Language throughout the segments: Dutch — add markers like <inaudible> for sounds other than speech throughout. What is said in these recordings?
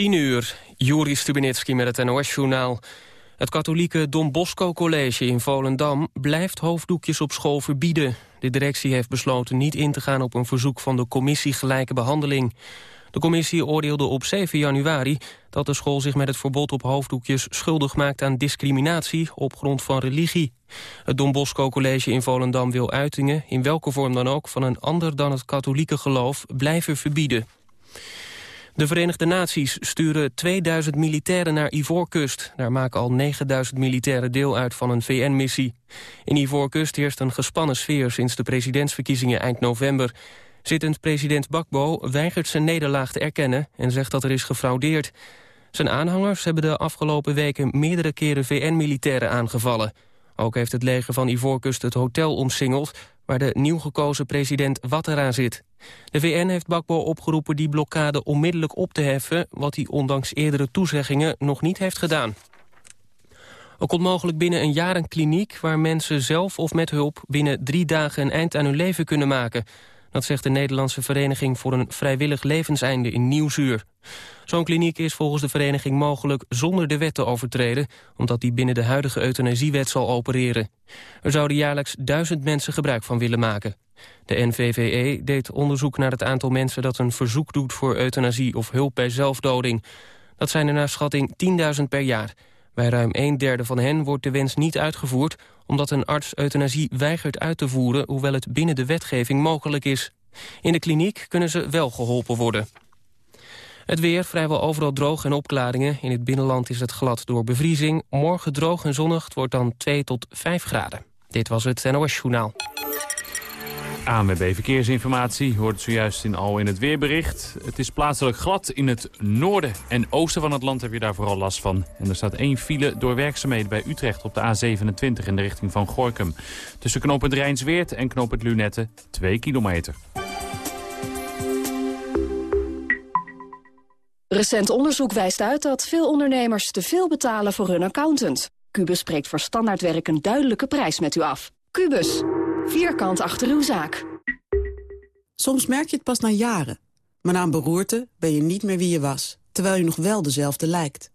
10 uur, Juri Stubenitski met het NOS-journaal. Het katholieke Don Bosco College in Volendam blijft hoofddoekjes op school verbieden. De directie heeft besloten niet in te gaan op een verzoek van de commissie Gelijke Behandeling. De commissie oordeelde op 7 januari dat de school zich met het verbod op hoofddoekjes schuldig maakt aan discriminatie op grond van religie. Het Don Bosco College in Volendam wil uitingen, in welke vorm dan ook, van een ander dan het katholieke geloof blijven verbieden. De Verenigde Naties sturen 2000 militairen naar Ivoorkust. Daar maken al 9000 militairen deel uit van een VN-missie. In Ivoorkust heerst een gespannen sfeer sinds de presidentsverkiezingen eind november. Zittend president Bakbo weigert zijn nederlaag te erkennen en zegt dat er is gefraudeerd. Zijn aanhangers hebben de afgelopen weken meerdere keren VN-militairen aangevallen. Ook heeft het leger van Ivoorkust het hotel omsingeld... waar de nieuw gekozen president Ouattara zit. De VN heeft Bakbo opgeroepen die blokkade onmiddellijk op te heffen... wat hij ondanks eerdere toezeggingen nog niet heeft gedaan. Er komt mogelijk binnen een jaar een kliniek... waar mensen zelf of met hulp binnen drie dagen een eind aan hun leven kunnen maken. Dat zegt de Nederlandse Vereniging voor een Vrijwillig Levenseinde in Nieuwzuur. Zo'n kliniek is volgens de vereniging mogelijk zonder de wet te overtreden... omdat die binnen de huidige euthanasiewet zal opereren. Er zouden jaarlijks duizend mensen gebruik van willen maken. De NVVE deed onderzoek naar het aantal mensen dat een verzoek doet voor euthanasie of hulp bij zelfdoding. Dat zijn er naar schatting 10.000 per jaar. Bij ruim een derde van hen wordt de wens niet uitgevoerd... omdat een arts euthanasie weigert uit te voeren... hoewel het binnen de wetgeving mogelijk is. In de kliniek kunnen ze wel geholpen worden. Het weer, vrijwel overal droog en opklaringen. In het binnenland is het glad door bevriezing. Morgen droog en zonnig, het wordt dan 2 tot 5 graden. Dit was het NOS Journaal. ANWB Verkeersinformatie hoort zojuist in al in het weerbericht. Het is plaatselijk glad. In het noorden en oosten van het land heb je daar vooral last van. En er staat één file door werkzaamheden bij Utrecht op de A27 in de richting van Gorkum. Tussen knooppunt Rijnsweert en knooppunt Lunette 2 kilometer. Recent onderzoek wijst uit dat veel ondernemers te veel betalen voor hun accountant. Cubus spreekt voor standaardwerk een duidelijke prijs met u af. Cubus, vierkant achter uw zaak. Soms merk je het pas na jaren. Maar na een beroerte ben je niet meer wie je was, terwijl je nog wel dezelfde lijkt.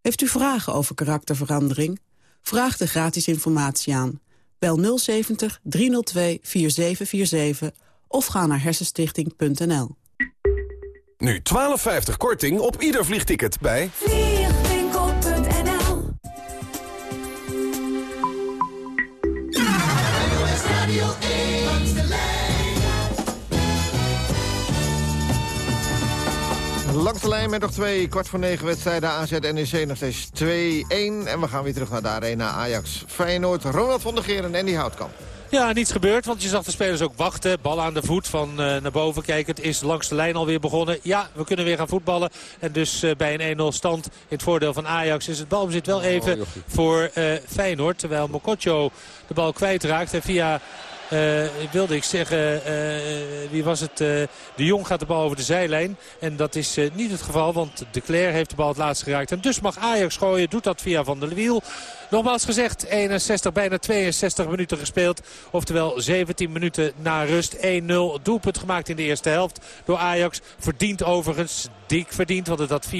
Heeft u vragen over karakterverandering? Vraag de gratis informatie aan. Bel 070 302 4747 of ga naar hersenstichting.nl. Nu 12,50 korting op ieder vliegticket bij... Langs de lijn met nog twee kwart voor negen wedstrijden. AZ NEC nog steeds 2-1. En we gaan weer terug naar de arena Ajax Feyenoord. Ronald van der Geer en Andy Houtkamp. Ja, niets gebeurd, want je zag de spelers ook wachten. Bal aan de voet van uh, naar boven kijken. Het is langs de lijn alweer begonnen. Ja, we kunnen weer gaan voetballen. En dus uh, bij een 1-0 stand in het voordeel van Ajax is het balbezit wel even oh, voor uh, Feyenoord. Terwijl Mokotjo de bal kwijtraakt en via... Wilde ik zeggen, wie was het? De Jong gaat de bal over de zijlijn. En dat is niet het geval, want de Cler heeft de bal het laatst geraakt. En dus mag Ajax gooien, doet dat via Van der Wiel. Nogmaals gezegd, 61, bijna 62 minuten gespeeld. Oftewel 17 minuten na rust. 1-0 doelpunt gemaakt in de eerste helft door Ajax. Verdient overigens, dik verdient, want het had 4-5-0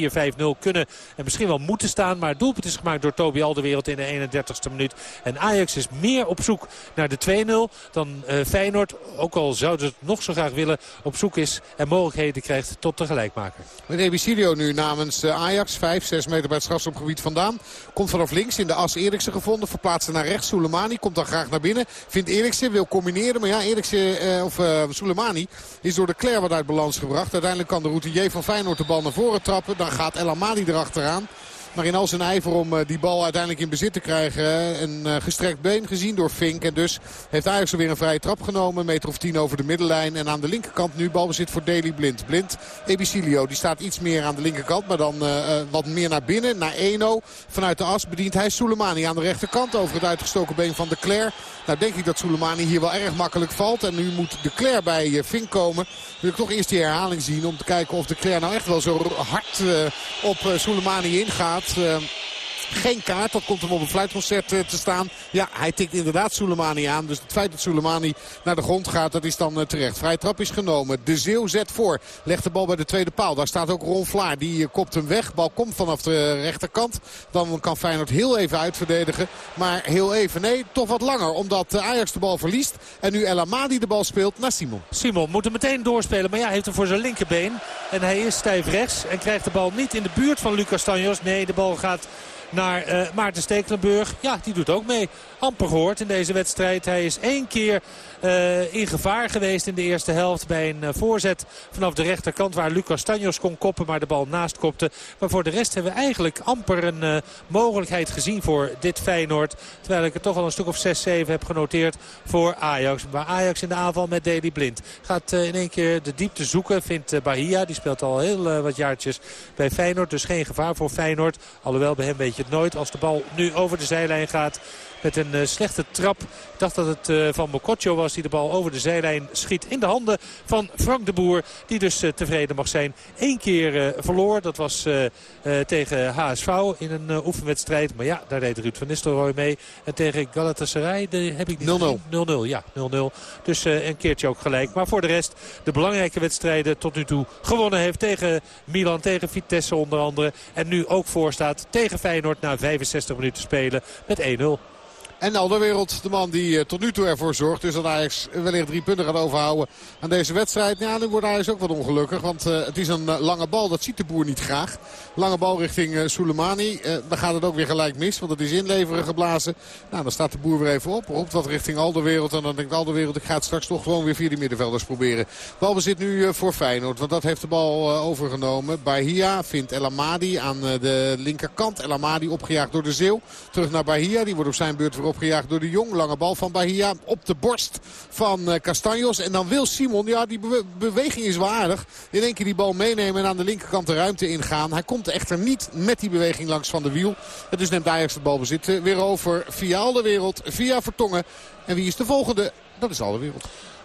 kunnen en misschien wel moeten staan. Maar het doelpunt is gemaakt door Toby Alderwereld in de 31ste minuut. En Ajax is meer op zoek naar de 2-0 dan uh, Feyenoord. Ook al zouden ze het nog zo graag willen, op zoek is en mogelijkheden krijgt tot de gelijkmaker. Meneer Bicilio nu namens uh, Ajax, 5, 6 meter bij het strafschopgebied vandaan. Komt vanaf links in de as Eriksen gevonden. Verplaatst naar rechts. Soleimani komt dan graag naar binnen. Vindt Eriksen, wil combineren. Maar ja, Eriksen, eh, of uh, Soleimani is door de Claire wat uit balans gebracht. Uiteindelijk kan de routinier van Feyenoord de bal naar voren trappen. Dan gaat El Amadi erachteraan. Maar in al zijn ijver om eh, die bal uiteindelijk in bezit te krijgen. Een uh, gestrekt been gezien door Fink. En dus heeft Ajax er weer een vrije trap genomen. Een meter of tien over de middenlijn. En aan de linkerkant nu balbezit voor Deli Blind. Blind, Ebicilio, die staat iets meer aan de linkerkant. Maar dan uh, wat meer naar binnen. Naar Eno. Vanuit de as bedient hij Soleimani aan de rechterkant. Over het uitgestoken been van de Claire. Nou denk ik dat Soleimani hier wel erg makkelijk valt. En nu moet de Claire bij Fink komen. Wil ik toch eerst die herhaling zien. Om te kijken of de Claire nou echt wel zo hard op Soleimani ingaat dat ehm, geen kaart. Dat komt hem op een fluitconcert te staan. Ja, hij tikt inderdaad Soleimani aan. Dus het feit dat Soleimani naar de grond gaat, dat is dan terecht. Vrije trap is genomen. De Zeeuw zet voor. Legt de bal bij de tweede paal. Daar staat ook Ron Vlaar. Die kopt hem weg. Bal komt vanaf de rechterkant. Dan kan Feyenoord heel even uitverdedigen. Maar heel even. Nee, toch wat langer. Omdat Ajax de bal verliest. En nu El Amadi de bal speelt naar Simon. Simon moet hem meteen doorspelen. Maar ja, heeft hem voor zijn linkerbeen. En hij is stijf rechts. En krijgt de bal niet in de buurt van Lucas Tanjos. Nee, de bal gaat naar uh, Maarten Stekelenburg. Ja, die doet ook mee. Amper gehoord in deze wedstrijd. Hij is één keer uh, in gevaar geweest in de eerste helft bij een uh, voorzet vanaf de rechterkant waar Lucas Tanjos kon koppen, maar de bal naast kopte. Maar voor de rest hebben we eigenlijk amper een uh, mogelijkheid gezien voor dit Feyenoord. Terwijl ik er toch al een stuk of 6-7 heb genoteerd voor Ajax. Maar Ajax in de aanval met Deli Blind gaat in één keer de diepte zoeken. Vindt Bahia, die speelt al heel wat jaartjes bij Feyenoord. Dus geen gevaar voor Feyenoord. Alhoewel bij hem weet je het nooit. Als de bal nu over de zijlijn gaat met een uh, slechte trap. Ik dacht dat het uh, van Mokotjo was die de bal over de zijlijn schiet in de handen van Frank de Boer. Die dus uh, tevreden mag zijn. Eén keer verloor, dat was tegen HSV in een oefenwedstrijd. Maar ja, daar reed Ruud van Nistelrooy mee. En tegen Galatasaray heb ik niet 0-0. 0-0, ja, 0-0. Dus een keertje ook gelijk. Maar voor de rest de belangrijke wedstrijden tot nu toe gewonnen heeft. Tegen Milan, tegen Vitesse onder andere. En nu ook voor staat tegen Feyenoord na 65 minuten spelen met 1-0. En Alderwereld, de man die uh, tot nu toe ervoor zorgt. Dus dat Ajax wellicht drie punten gaat overhouden aan deze wedstrijd. Ja, nu wordt Ajax ook wat ongelukkig. Want uh, het is een uh, lange bal. Dat ziet de boer niet graag. Lange bal richting Soleimani. dan gaat het ook weer gelijk mis. Want het is inleveren geblazen. Nou, dan staat de boer weer even op. Roept wat richting Alderwereld. En dan denkt Alderwereld, ik ga het straks toch gewoon weer via die middenvelders proberen. Balbezit nu voor Feyenoord. Want dat heeft de bal overgenomen. Bahia vindt El Amadi aan de linkerkant. El Amadi opgejaagd door de Zeeuw. Terug naar Bahia. Die wordt op zijn beurt weer opgejaagd door de Jong. Lange bal van Bahia op de borst van uh, Castanjos. En dan wil Simon, ja die be beweging is wel aardig. In één keer die bal meenemen en aan de linkerkant de ruimte ingaan. Hij komt echter niet met die beweging langs van de wiel. En dus neemt Ajax de bal bezit weer over via de wereld. Via Vertongen. En wie is de volgende? Dat is al de wereld.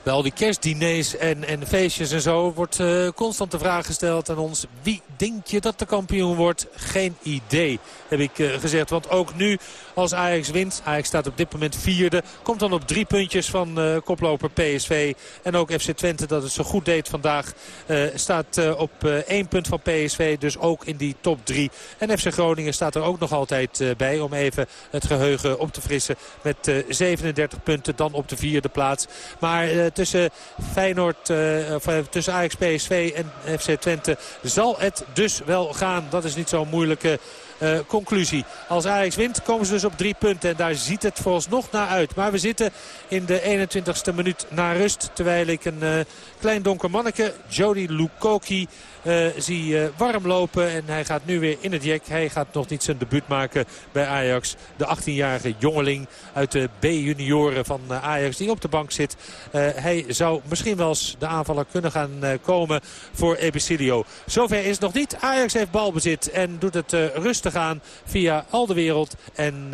Al die kerstdiners en, en feestjes en zo wordt uh, constant de vraag gesteld aan ons. Wie denk je dat de kampioen wordt? Geen idee, heb ik uh, gezegd. Want ook nu als Ajax wint, Ajax staat op dit moment vierde. Komt dan op drie puntjes van uh, koploper PSV. En ook FC Twente dat het zo goed deed vandaag. staat op één punt van PSV, dus ook in die top drie. En FC Groningen staat er ook nog altijd bij om even het geheugen op te frissen. Met 37 punten dan op de vierde plaats. Maar tussen Feyenoord, uh, tussen Ajax, PSV en FC Twente zal het dus wel gaan. Dat is niet zo'n moeilijke uh, conclusie. Als Ajax wint komen ze dus op drie punten. En daar ziet het vooralsnog naar uit. Maar we zitten in de 21ste minuut na rust. Terwijl ik een klein donker manneke, Jody Lukoki, uh, zie uh, warm lopen. En hij gaat nu weer in het jek. Hij gaat nog niet zijn debuut maken bij Ajax. De 18-jarige jongeling uit de B-junioren van uh, Ajax die op de bank zit. hij zou misschien wel eens de aanvaller kunnen gaan komen voor Ebicilio. Zover is het nog niet. Ajax heeft balbezit en doet het rustig aan via al de wereld. En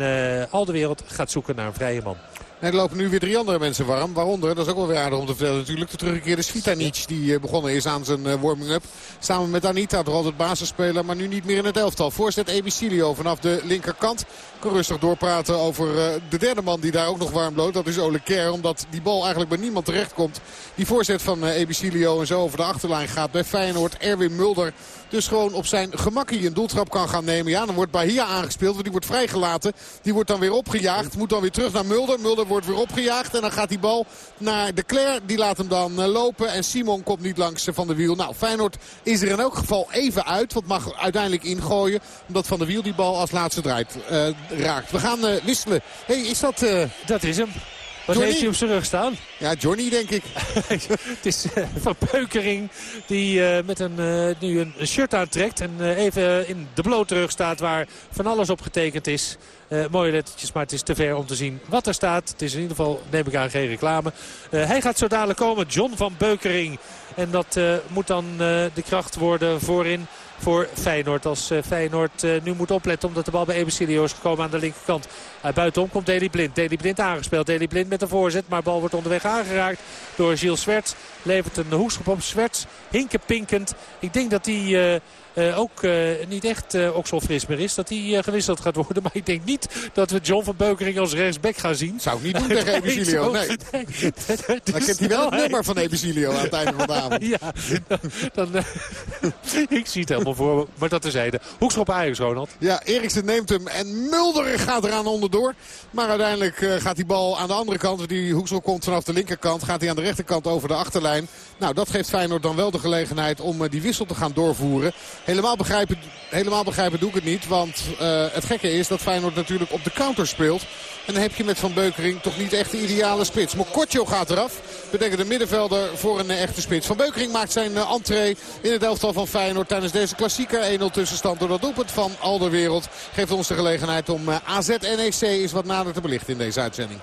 al de wereld gaat zoeken naar een vrije man. En er lopen nu weer drie andere mensen warm. Waaronder, dat is ook wel weer aardig om te vertellen natuurlijk, de teruggekeerde Svitanic. Die begonnen is aan zijn warming-up. Samen met Anita, toch altijd basisspeler, maar nu niet meer in het elftal. Voorzet Ebicilio vanaf de linkerkant. Kan rustig doorpraten over de derde man die daar ook nog warm loopt. Dat is Ole Kerr, omdat die bal eigenlijk bij niemand terechtkomt. Die voorzet van Ebicilio en zo over de achterlijn gaat bij Feyenoord. Erwin Mulder dus gewoon op zijn gemak hier een doeltrap kan gaan nemen. Ja, dan wordt Bahia aangespeeld, want die wordt vrijgelaten. Die wordt dan weer opgejaagd. Moet dan weer terug naar Mulder. Mulder wordt weer opgejaagd. En dan gaat die bal naar de Claire. Die laat hem dan lopen. En Simon komt niet langs Van de Wiel. Nou, Feyenoord is er in elk geval even uit. Want mag uiteindelijk ingooien. Omdat Van de Wiel die bal als laatste draait, raakt. We gaan uh, wisselen. hey, is dat... Uh... Dat is hem. Wat Johnny? heeft hij op zijn rug staan? Ja, Johnny denk ik. <laughs> het is uh, Van Peukering die uh, met een, uh, nu een shirt aantrekt. En even in de blote rug staat waar van alles op getekend is. Mooie lettertjes, maar het is te ver om te zien wat er staat. Het is in ieder geval, neem ik aan, geen reclame. hij gaat zo dadelijk komen, John van Beukering. En dat moet dan de kracht worden voorin voor Feyenoord. Als Feyenoord nu moet opletten omdat de bal bij Ebesilio is gekomen aan de linkerkant. Buitenom komt Deli Blind. Deli Blind aangespeeld. Deli Blind met de voorzet. Maar bal wordt onderweg aangeraakt door Gilles Swerts. Levert een hoekschop op Swerts. Hinken pinkend. Ik denk dat hij ook niet echt uh, fris meer is. Dat hij gewisseld gaat worden. <laughs> Maar ik denk niet dat we John van Beukering als rechtsback gaan zien. Zou ik niet doen tegen Ebesilio, <laughs> nee. nee. <laughs> Dan kent hij wel het nummer van Ebesilio aan het einde van de avond. Ja, dan, ik zie het helemaal voor me. Maar dat terzijde. Hoekschop Ajax, Ronald. Ja, Eriksen neemt hem en Mulder gaat eraan onderdoor. Maar uiteindelijk gaat die bal aan de andere kant. Die hoekschop komt vanaf de linkerkant. Gaat hij aan de rechterkant over de achterlijn. Nou, dat geeft Feyenoord dan wel de gelegenheid om die wissel te gaan doorvoeren. Helemaal begrijpen, helemaal begrijpen doe ik het niet. Want uh, het gekke is dat Feyenoord natuurlijk op de counter speelt. En dan heb je met Van Beukering toch niet echt de ideale spits. Mokotjo gaat eraf. Betekent de middenvelder voor een echte spits. Van Beukering maakt zijn uh, entree in het elftal van Feyenoord tijdens deze klassieker. 1-0 tussenstand door dat doelpunt van Alderwereld. Geeft ons de gelegenheid om uh, AZ-NEC eens wat nader te belichten in deze uitzending.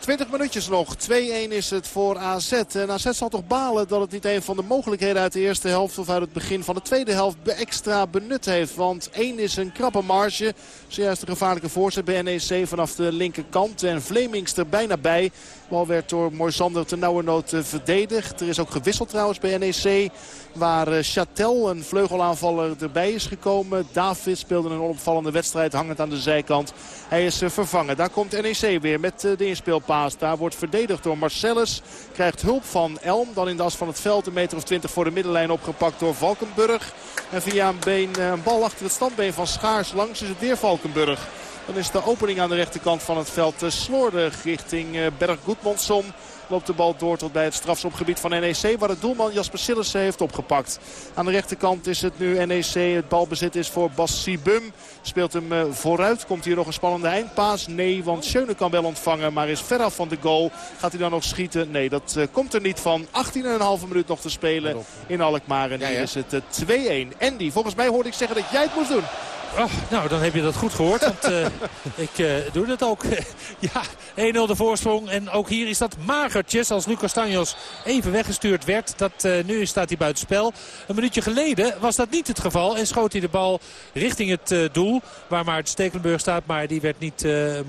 20 minuutjes nog. 2-1 is het voor AZ. En AZ zal toch balen dat het niet een van de mogelijkheden uit de eerste helft... of uit het begin van de tweede helft extra benut heeft. Want 1 is een krappe marge. Zojuist een gevaarlijke voorzet bij NEC vanaf de linkerkant. En Vlemings er bijna bij. Bal werd door Moisander ten nauwe nood eh, verdedigd. Er is ook gewisseld trouwens bij NEC. Waar eh, Chatel, een vleugelaanvaller, erbij is gekomen. David speelde een onopvallende wedstrijd hangend aan de zijkant. Hij is eh, vervangen. Daar komt NEC weer met de inspeelpaas. Daar wordt verdedigd door Marcellus. Krijgt hulp van Elm. Dan in de as van het veld een meter of twintig voor de middenlijn opgepakt door Valkenburg. En via een, been, een bal achter het standbeen van Schaars langs is het weer Valkenburg. Dan is de opening aan de rechterkant van het veld eh, slordig richting eh, Berg Goedmondson. Loopt de bal door tot bij het strafschopgebied van NEC. Waar het doelman Jasper Sillissen heeft opgepakt. Aan de rechterkant is het nu NEC. Het balbezit is voor Bas Sibum. Speelt hem eh, vooruit. Komt hier nog een spannende eindpaas? Nee, want Schöne kan wel ontvangen. Maar is ver af van de goal. Gaat hij dan nog schieten? Nee, dat komt er niet van. 18,5 minuut nog te spelen in Alkmaar. En hier is het 2-1. Andy, volgens mij hoorde ik zeggen dat jij het moest doen. Oh, nou, dan heb je dat goed gehoord. Want uh, <laughs> ik uh, doe dat ook. <laughs> ja, 1-0 de voorsprong. En ook hier is dat magertjes als Lucas Tanjos even weggestuurd werd. Dat, uh, nu staat hij buitenspel. Een minuutje geleden was dat niet het geval. En schoot hij de bal richting het doel. Waar Maarten Stekelenburg staat. Maar die werd niet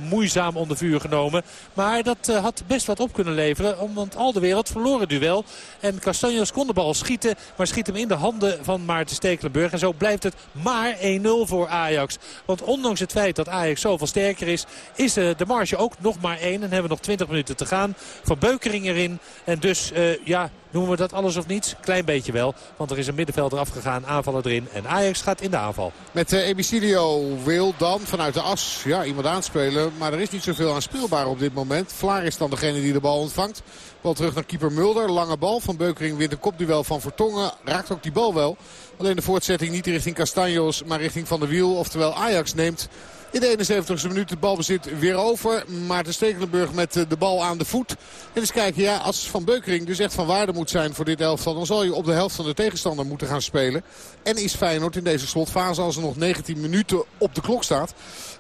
moeizaam onder vuur genomen. Maar dat had best wat op kunnen leveren. Want al de wereld verloor het duel. En Castanjos kon de bal schieten. Maar schiet hem in de handen van Maarten Stekelenburg. En zo blijft het maar 1-0 voor Ajax. Want ondanks het feit dat Ajax zoveel sterker is, is uh, de marge ook nog maar één. En hebben we nog 20 minuten te gaan. Van Beukering erin. En dus, uh, ja, noemen we dat alles of niets? Klein beetje wel. Want er is een middenvelder afgegaan, aanvallen erin. En Ajax gaat in de aanval. Met uh, wil dan vanuit de as ja, iemand aanspelen. Maar er is niet zoveel aan speelbaar op dit moment. Vlaar is dan degene die de bal ontvangt. Bal terug naar keeper Mulder. Lange bal van Beukering wint een kopduel van Vertongen. Raakt ook die bal wel. Alleen de voortzetting niet richting Castanjos, maar richting Van der Wiel. Oftewel Ajax neemt in de 71ste minuut het balbezit weer over. Maarten Stekelenburg met eh, de bal aan de voet. En eens kijken, ja, als Van Beukering dus echt van waarde moet zijn voor dit elftal... dan zal je op de helft van de tegenstander moeten gaan spelen. En is Feyenoord in deze slotfase, als er nog 19 minuten op de klok staat...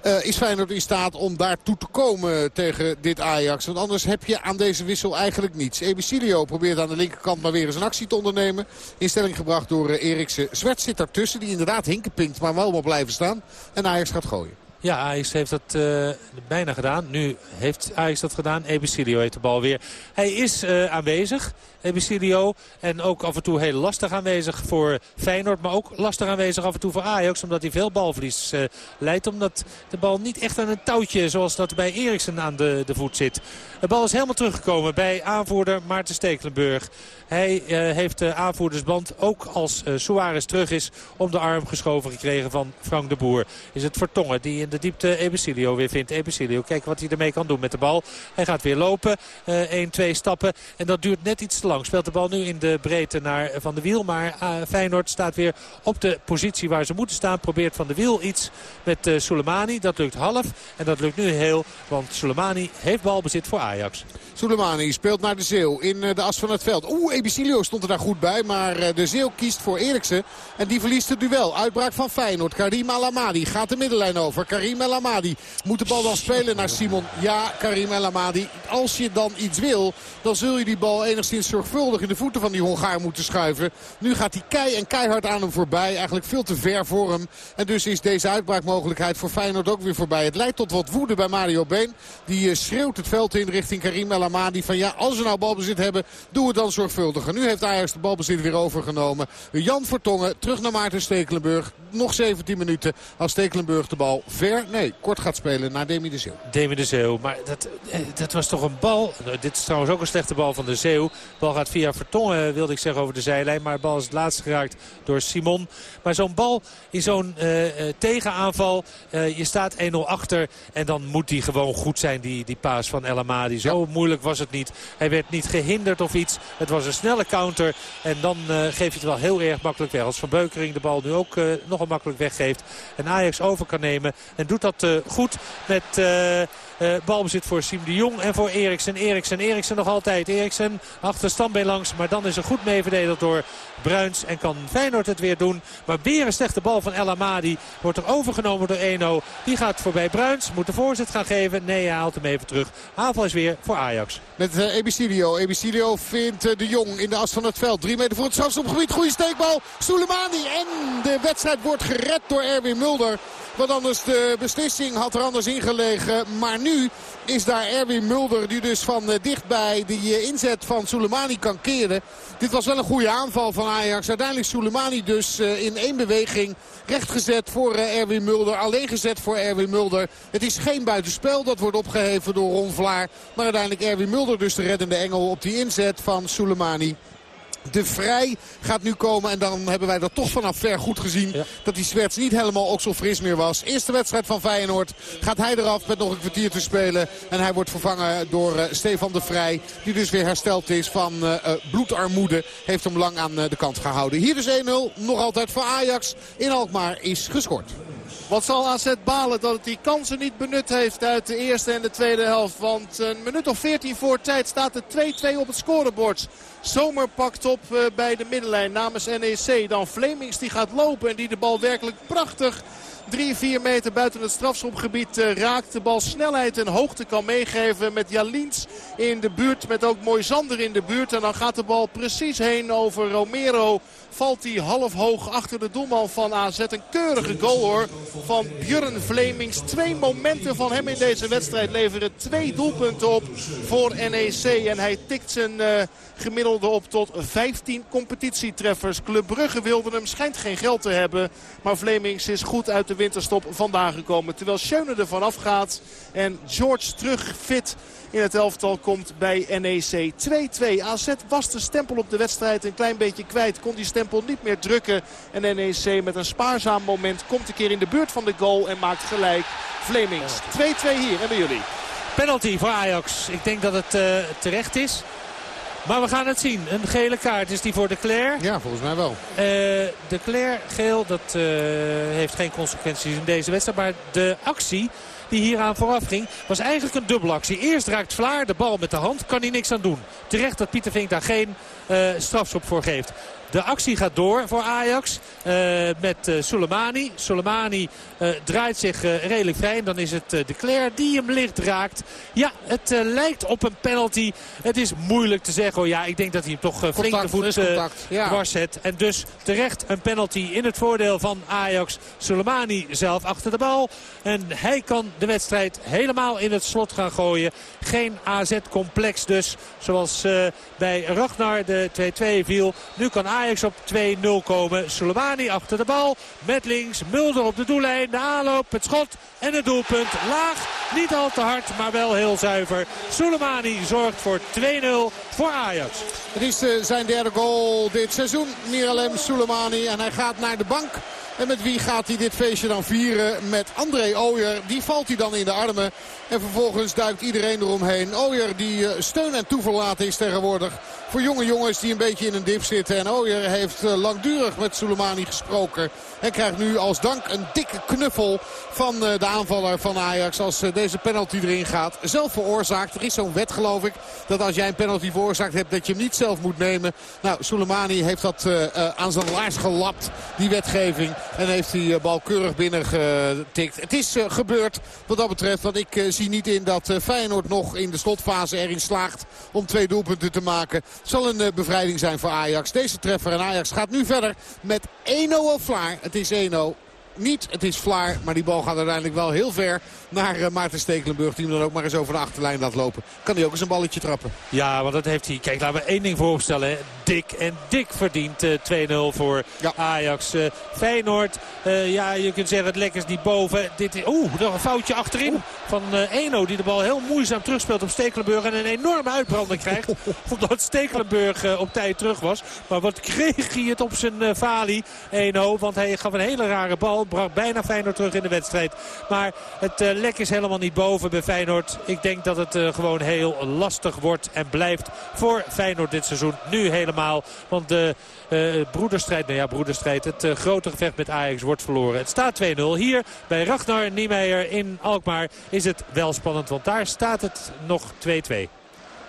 Uh, is Feyenoord in staat om daartoe te komen tegen dit Ajax. Want anders heb je aan deze wissel eigenlijk niets. Ebicilio probeert aan de linkerkant maar weer eens een actie te ondernemen. Instelling gebracht door uh, Eriksen. Zwert zit daartussen, die inderdaad hinkenpinkt, maar wel moet blijven staan. En Ajax gaat gooien. Ja, Ajax heeft dat uh, bijna gedaan. Nu heeft Ajax dat gedaan. Ebicilio heeft de bal weer. Hij is uh, aanwezig. Ebicilio. En ook af en toe heel lastig aanwezig voor Feyenoord. Maar ook lastig aanwezig af en toe voor Ajax. Omdat hij veel balverlies uh, leidt. Omdat de bal niet echt aan een touwtje zoals dat bij Eriksen aan de, de voet zit. De bal is helemaal teruggekomen bij aanvoerder Maarten Stekelenburg. Hij uh, heeft de aanvoerdersband ook als uh, Suarez terug is om de arm geschoven gekregen van Frank de Boer. Is het Vertongen die in de diepte Ebesilio weer vindt. Ebesilio, kijk wat hij ermee kan doen met de bal. Hij gaat weer lopen. 1, uh, 2 stappen. En dat duurt net iets te lang. Speelt de bal nu in de breedte naar Van de Wiel. Maar uh, Feyenoord staat weer op de positie waar ze moeten staan. Probeert Van de Wiel iets met uh, Soleimani. Dat lukt half. En dat lukt nu heel. Want Soleimani heeft balbezit voor Ajax. Soleimani speelt naar de Zeeuw in de as van het veld. Oeh, Ebesilio stond er daar goed bij. Maar de Zeeuw kiest voor Eriksen. En die verliest het duel. Uitbraak van Feyenoord. Karim Alamadi gaat de middenlijn over. Karim El Amadi moet de bal dan spelen naar Simon. Ja, Karim El Amadi. Als je dan iets wil, dan zul je die bal enigszins zorgvuldig in de voeten van die Hongaar moeten schuiven. Nu gaat hij kei en keihard aan hem voorbij. Eigenlijk veel te ver voor hem. En dus is deze uitbraakmogelijkheid voor Feyenoord ook weer voorbij. Het leidt tot wat woede bij Mario Been. Die eh, schreeuwt het veld in richting Karim El Amadi. Van ja, als we nou balbezit hebben, doe het dan zorgvuldiger. Nu heeft Ajax de balbezit weer overgenomen. Jan Vertongen terug naar Maarten Stekelenburg. Nog 17 minuten als Stekelenburg de bal ver, nee, kort gaat spelen naar Demi de Zeeuw. Demi de Zeeuw, maar dat, eh, dat was toch een bal. Nou, dit is trouwens ook een slechte bal van de Zeeuw. De bal gaat via Vertongen, wilde ik zeggen, over de zijlijn. Maar de bal is het laatst geraakt door Simon. Maar zo'n bal in zo'n uh, tegenaanval. Uh, je staat 1-0 achter. En dan moet die gewoon goed zijn, die, die paas van El Amadi. Zo ja. moeilijk was het niet. Hij werd niet gehinderd of iets. Het was een snelle counter. En dan geef je het wel heel erg makkelijk weg. Als Van Beukering de bal nu ook makkelijk weggeeft. En Ajax over kan nemen. En doet dat goed met... Uh, balbezit voor Siem de Jong en voor Eriksen. Eriksen, Eriksen nog altijd. Eriksen achter standbeen langs. Maar dan is er goed mee verdedigd door Bruins. En kan Feyenoord het weer doen. Maar weer een slechte bal van El Amadi. Wordt er overgenomen door Eno. Die gaat voorbij Bruins. Moet de voorzet gaan geven. Nee, hij haalt hem even terug. Aanval is weer voor Ajax. Met uh, Ebicilio. Ebicilio vindt uh, de Jong in de as van het veld. Drie meter voor het strafschopgebied. Goede steekbal. Soleimani. En de wedstrijd wordt gered door Erwin Mulder. Want anders de beslissing had er anders ingelegen. Maar nu is daar Erwin Mulder die dus van dichtbij die inzet van Soleimani kan keren. Dit was wel een goede aanval van Ajax. Uiteindelijk Soleimani dus in één beweging rechtgezet voor Erwin Mulder. Alleen gezet voor Erwin Mulder. Het is geen buitenspel. Dat wordt opgeheven door Ron Vlaar. Maar uiteindelijk Erwin Mulder dus de reddende engel op die inzet van Soleimani. De Vrij gaat nu komen. En dan hebben wij dat toch vanaf ver goed gezien. Ja. Dat die Swerts niet helemaal ook zo fris meer was. Eerste wedstrijd van Feyenoord. Gaat hij eraf met nog een kwartier te spelen. En hij wordt vervangen door uh, Stefan de Vrij. Die dus weer hersteld is van uh, bloedarmoede. Heeft hem lang aan de kant gehouden. Hier dus 1-0. Nog altijd voor Ajax. In Alkmaar is gescoord. Wat zal AZ balen dat het die kansen niet benut heeft uit de eerste en de tweede helft. Want een minuut of 14 voor tijd staat het 2-2 op het scorebord. Zomer pakt op uh, bij de middenlijn namens NEC. Dan Flemings die gaat lopen en die de bal werkelijk prachtig 3, 4 meter buiten het strafschopgebied uh, raakt. De bal snelheid en hoogte kan meegeven met Jalins in de buurt. Met ook Moisander in de buurt. En dan gaat de bal precies heen over Romero. Valt hij half hoog achter de doelman van AZ. Een keurige goal hoor van Björn Vlemings. Twee momenten van hem in deze wedstrijd leveren twee doelpunten op voor NEC. En hij tikt zijn uh, gemiddelde op tot 15 competitietreffers. Club Brugge wilde hem, schijnt geen geld te hebben. Maar Vlemings is goed uit de winterstop vandaan gekomen. Terwijl Schöne er vanaf gaat en George terug fit in het elftal komt bij NEC. 2-2. AZ was de stempel op de wedstrijd een klein beetje kwijt. Kon die stempel niet meer drukken. En NEC met een spaarzaam moment komt een keer in de buurt van de goal en maakt gelijk Flemings. 2-2 hier en bij jullie. Penalty voor Ajax. Ik denk dat het uh, terecht is. Maar we gaan het zien. Een gele kaart is die voor de Claire. Ja, volgens mij wel. Uh, de Claire geel, dat uh, heeft geen consequenties in deze wedstrijd. Maar de actie die hieraan vooraf ging, was eigenlijk een dubbelactie. Eerst raakt Vlaar de bal met de hand, kan hij niks aan doen. Terecht dat Pieter Vink daar geen uh, strafschop voor geeft. De actie gaat door voor Ajax uh, met uh, Soleimani. Soleimani uh, draait zich redelijk vrij. En dan is het de Cler die hem licht raakt. Ja, het lijkt op een penalty. Het is moeilijk te zeggen. Oh ja, ik denk dat hij hem toch flink de voet ja. dwars zet. En dus terecht een penalty in het voordeel van Ajax. Soleimani zelf achter de bal. En hij kan de wedstrijd helemaal in het slot gaan gooien. Geen AZ-complex dus. Zoals bij Ragnar de 2-2 viel. Nu kan Ajax Ajax op 2-0 komen. Soleimani achter de bal. Met links. Mulder op de doellijn. De aanloop. Het schot. En het doelpunt. Laag. Niet al te hard. Maar wel heel zuiver. Soleimani zorgt voor 2-0 voor Ajax. Het is uh, zijn derde goal dit seizoen. Miralem Soleimani. En hij gaat naar de bank. En met wie gaat hij dit feestje dan vieren? Met André Ooyer. Die valt hij dan in de armen. En vervolgens duikt iedereen eromheen. Ooyer die steun en toeverlaten is tegenwoordig. Voor jonge jongens die een beetje in een dip zitten. En Ooyer heeft langdurig met Soleimani gesproken. En krijgt nu als dank een dikke knuffel van de aanvaller van Ajax. Als deze penalty erin gaat. Zelf veroorzaakt. Er is zo'n wet geloof ik. Dat als jij een penalty veroorzaakt hebt dat je hem niet zelf moet nemen. Nou, Soleimani heeft dat aan zijn laars gelapt. Die wetgeving. En heeft die bal keurig binnengetikt. Het is gebeurd wat dat betreft. Want ik zie niet in dat Feyenoord nog in de slotfase erin slaagt om twee doelpunten te maken. Het zal een bevrijding zijn voor Ajax. Deze treffer en Ajax gaat nu verder met 1-0 of Vlaar. Het is 1-0 niet. Het is Vlaar, maar die bal gaat uiteindelijk wel heel ver naar uh, Maarten Stekelenburg. Die hem dan ook maar eens over de achterlijn laat lopen. Kan hij ook eens een balletje trappen. Ja, want dat heeft hij. Kijk, laten we één ding vooropstellen. Dik en dik verdient uh, 2-0 voor Ajax. Uh, Feyenoord, uh, ja, je kunt zeggen het lekkers niet boven. Dit, Oeh, nog een foutje achterin van Eno. Die de bal heel moeizaam terugspeelt op Stekelenburg. En een enorme uitbranding krijgt. <laughs> omdat Stekelenburg op tijd terug was. Maar wat kreeg hij het op zijn falie, Eno. Want hij gaf een hele rare bal. Bracht bijna Feyenoord terug in de wedstrijd. Maar het lek is helemaal niet boven bij Feyenoord. Ik denk dat het uh, gewoon heel lastig wordt en blijft voor Feyenoord dit seizoen. Nu helemaal. Want de uh, broederstrijd, nou ja broederstrijd, het grote gevecht met Ajax wordt verloren. Het staat 2-0. Hier bij Ragnar Niemeyer in Alkmaar is het wel spannend. Want daar staat het nog 2-2.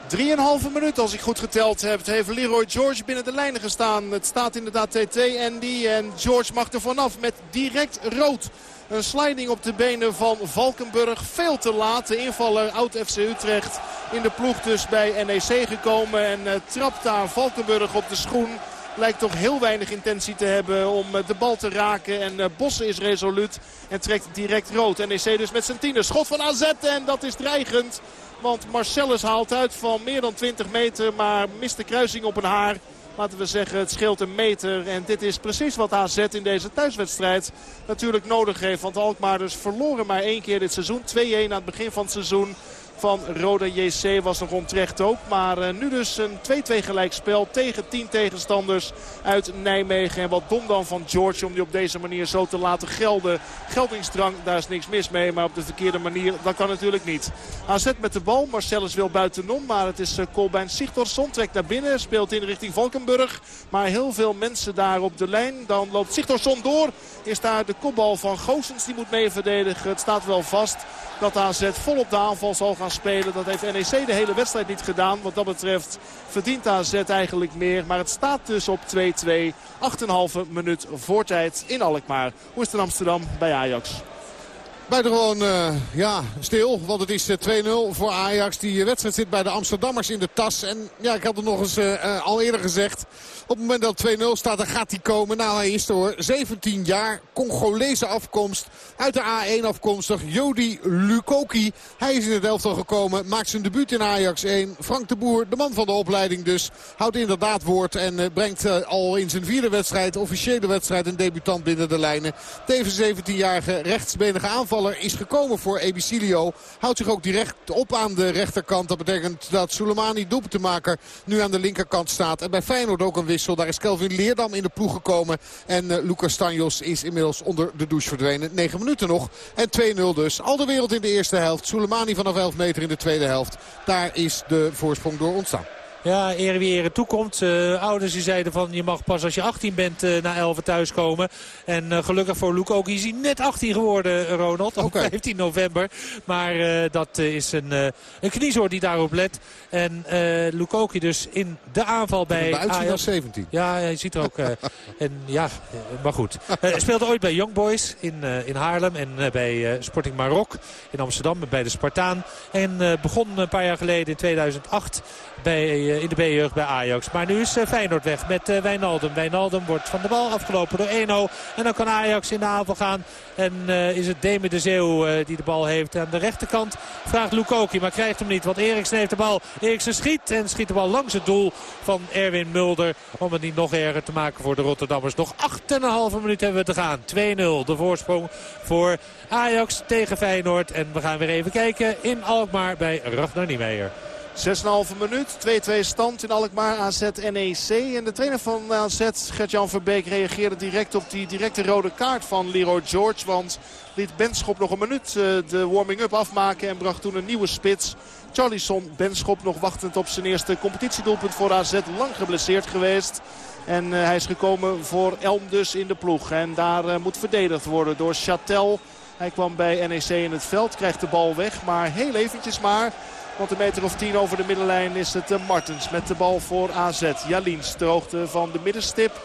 3,5 minuut als ik goed geteld heb. Heeft Leroy George binnen de lijnen gestaan. Het staat inderdaad TT Andy. En George mag er vanaf met direct rood. Een sliding op de benen van Valkenburg. Veel te laat. De invaller oud FC Utrecht in de ploeg dus bij NEC gekomen. En uh, trapt daar Valkenburg op de schoen. Lijkt toch heel weinig intentie te hebben om uh, de bal te raken. En uh, Bossen is resoluut en trekt direct rood. NEC dus met zijn tiende. Schot van AZ en dat is dreigend. Want Marcellus haalt uit van meer dan 20 meter. Maar mist de kruising op een haar laten we zeggen, het scheelt een meter. En dit is precies wat AZ in deze thuiswedstrijd natuurlijk nodig heeft. Want Alkmaar dus verloren maar één keer dit seizoen. 2-1 aan het begin van het seizoen van Roda JC was nog onterecht ook. Maar uh, nu dus een 2-2 gelijkspel tegen 10 tegenstanders uit Nijmegen. En wat dom dan van George om die op deze manier zo te laten gelden. Geldingsdrang, daar is niks mis mee. Maar op de verkeerde manier, dat kan natuurlijk niet. AZ met de bal. Marcellus wil buitenom. Maar het is uh, Colbein Sigtorsson. Trekt naar binnen. Speelt in richting Valkenburg. Maar heel veel mensen daar op de lijn. Dan loopt Sigtorsson door. Is daar de kopbal van Goosens die moet mee verdedigen. Het staat wel vast dat AZ vol op de aanval zal gaan spelen. Dat heeft NEC de hele wedstrijd niet gedaan. Wat dat betreft verdient AZ eigenlijk meer. Maar het staat dus op 2-2. 8,5 minuut voortijd in Alkmaar. Hoe is het in Amsterdam bij Ajax? Buitengewoon uh, ja, stil, want het is 2-0 voor Ajax. Die wedstrijd zit bij de Amsterdammers in de tas. En ja, ik had het nog eens al eerder gezegd. Op het moment dat 2-0 staat, dan gaat hij komen. Nou, hij is er hoor. 17 jaar, Congolese afkomst. Uit de A1 afkomstig. Jody Lukoki. Hij is in het elftal gekomen. Maakt zijn debuut in Ajax 1. Frank de Boer, de man van de opleiding dus. Houdt inderdaad woord. En brengt al in zijn vierde wedstrijd, officiële wedstrijd, een debutant binnen de lijnen. Tevens 17-jarige rechtsbenige is gekomen voor Ebicilio. Houdt zich ook direct op aan de rechterkant. Dat betekent dat Soleimani doelpuntenmaker nu aan de linkerkant staat. En bij Feyenoord ook een wissel. Daar is Kelvin Leerdam in de ploeg gekomen. En uh, Lucas Stanjos is inmiddels onder de douche verdwenen. 9 minuten nog. En 2-0 dus. Al de wereld in de eerste helft. Soleimani vanaf 11 meter in de tweede helft. Daar is de voorsprong door ontstaan. Ja, ere wie ere toekomt. Uh, ouders die zeiden van je mag pas als je 18 bent uh, na 11 thuiskomen. En uh, gelukkig voor Luke ook is hij net 18 geworden, Ronald. Op okay. <laughs> 15 november. Maar dat is een, een kniezoor die daarop let. En Lukoki dus in de aanval bij Ajax. 17. Ja, hij ziet er ook. en, ja, maar goed. Hij <laughs> speelde ooit bij Young Boys in, in Haarlem. En bij Sporting Marok in Amsterdam bij de Spartaan. En begon een paar jaar geleden in 2008 bij, in de B-jeugd bij Ajax. Maar nu is uh, Feyenoord weg met uh, Wijnaldum. Wijnaldum wordt van de bal afgelopen door Eno. En dan kan Ajax in de aanval gaan. En is het Deme de Zeeuw die de bal heeft. Aan de rechterkant vraagt Lukoki, maar krijgt hem niet. Want Eriksen heeft de bal. Eriksen schiet en schiet de bal langs het doel van Erwin Mulder. Om het niet nog erger te maken voor de Rotterdammers. Nog 8,5 minuut hebben we te gaan. 2-0 de voorsprong voor Ajax tegen Feyenoord. En we gaan weer even kijken in Alkmaar bij Ragnar Niemeyer. 6,5 minuut. 2-2 stand in Alkmaar AZ NEC. En de trainer van AZ, Gert-Jan Verbeek, reageerde direct op die directe rode kaart van Leroy George. Want liet Benschop nog een minuut eh, de warming-up afmaken en bracht toen een nieuwe spits. Charlison Benschop nog wachtend op zijn eerste competitiedoelpunt voor AZ. Lang geblesseerd geweest. En uh, hij is gekomen voor Elm dus in de ploeg. En daar uh, moet verdedigd worden door Chatel. Hij kwam bij NEC in het veld, krijgt de bal weg. Maar heel eventjes maar. Want een meter of tien over de middenlijn is het Martens met de bal voor AZ. Jalins ter hoogte van de middenstip.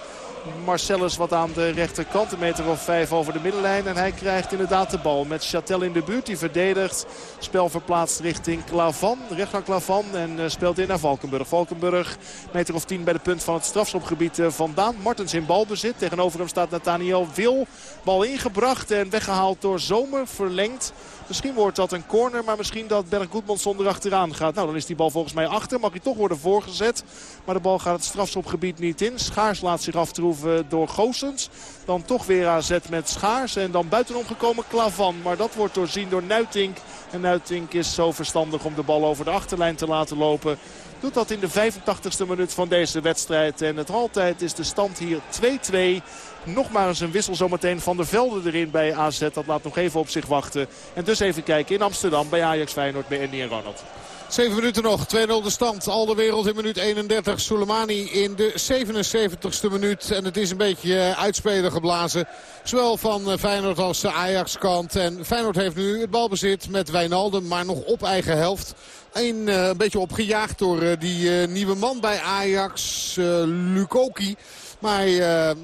Marcellus wat aan de rechterkant. Een meter of vijf over de middenlijn. En hij krijgt inderdaad de bal met Chatel in de buurt. Die verdedigt. Spel verplaatst richting Klavan. Recht naar Klavan. En speelt in naar Valkenburg. Valkenburg meter of tien bij de punt van het strafschopgebied vandaan. Martens in balbezit. Tegenover hem staat Nathaniel Wil. Bal ingebracht en weggehaald door Zomer. Verlengd. Misschien wordt dat een corner, maar misschien dat Berg Goedmanson erachteraan gaat. Nou, dan is die bal volgens mij achter. Mag hij toch worden voorgezet. Maar de bal gaat het strafschopgebied niet in. Schaars laat zich aftroeven door Goosens. Dan toch weer AZ met Schaars. En dan buitenom gekomen Klavan. Maar dat wordt doorzien door Nuitink. En Nuitink is zo verstandig om de bal over de achterlijn te laten lopen. Doet dat in de 85ste minuut van deze wedstrijd. En het altijd is de stand hier 2-2. Nog maar eens een wissel zometeen van de velden erin bij AZ. Dat laat nog even op zich wachten. En dus even kijken in Amsterdam bij Ajax Feyenoord bij Andy en Ronald. 7 minuten nog, 2-0 de stand. Al de wereld in minuut 31. Soleimani in de 77ste minuut. En het is een beetje eh, uitspelen geblazen. Zowel van eh, Feyenoord als de Ajax kant. En Feyenoord heeft nu het balbezit met Wijnaldum. Maar nog op eigen helft. Een, uh, een beetje opgejaagd door die nieuwe man bij Ajax, Lukoki. Maar hij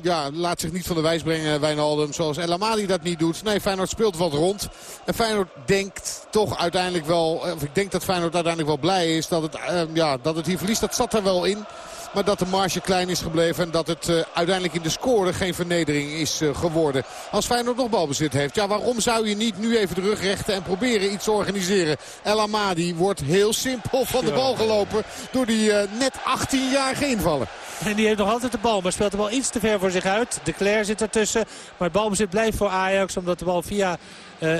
ja, laat zich niet van de wijs brengen, Wijnaldum, zoals El Amadi dat niet doet. Nee, Feyenoord speelt wat rond. En Feyenoord denkt toch uiteindelijk wel, of ik denk dat Feyenoord uiteindelijk wel blij is dat het, ja, dat het hier verliest. Dat zat er wel in. Maar dat de marge klein is gebleven. En dat het uh, uiteindelijk in de score geen vernedering is uh, geworden. Als Feyenoord nog balbezit heeft. Ja, waarom zou je niet nu even de rug rechten en proberen iets te organiseren? El Amadi wordt heel simpel van de bal gelopen. Door die uh, net 18-jarige invallen. En die heeft nog altijd de bal, maar speelt de bal iets te ver voor zich uit. De Claire zit ertussen, maar het balbezit blijft voor Ajax. Omdat de bal via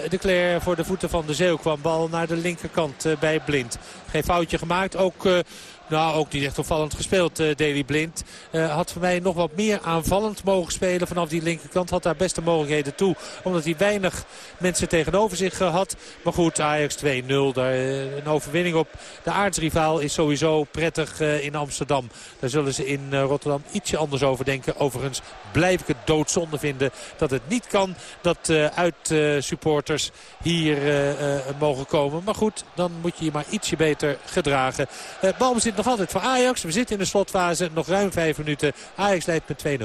de Claire voor de voeten van de Zeeuw kwam. Bal naar de linkerkant bij Blind. Geen foutje gemaakt, ook... Uh, nou, ook niet echt opvallend gespeeld, uh, Daley Blind. Uh, had voor mij nog wat meer aanvallend mogen spelen vanaf die linkerkant. Had daar beste mogelijkheden toe. Omdat hij weinig mensen tegenover zich uh, had. Maar goed, Ajax 2-0. een overwinning op de aardsrivaal is sowieso prettig in Amsterdam. Daar zullen ze in Rotterdam ietsje anders over denken. Overigens blijf ik het doodzonde vinden dat het niet kan dat uit supporters hier mogen komen. Maar goed, dan moet je je maar ietsje beter gedragen. balbezit nog altijd voor Ajax. We zitten in de slotfase. Nog ruim vijf minuten. Ajax leidt met 2-0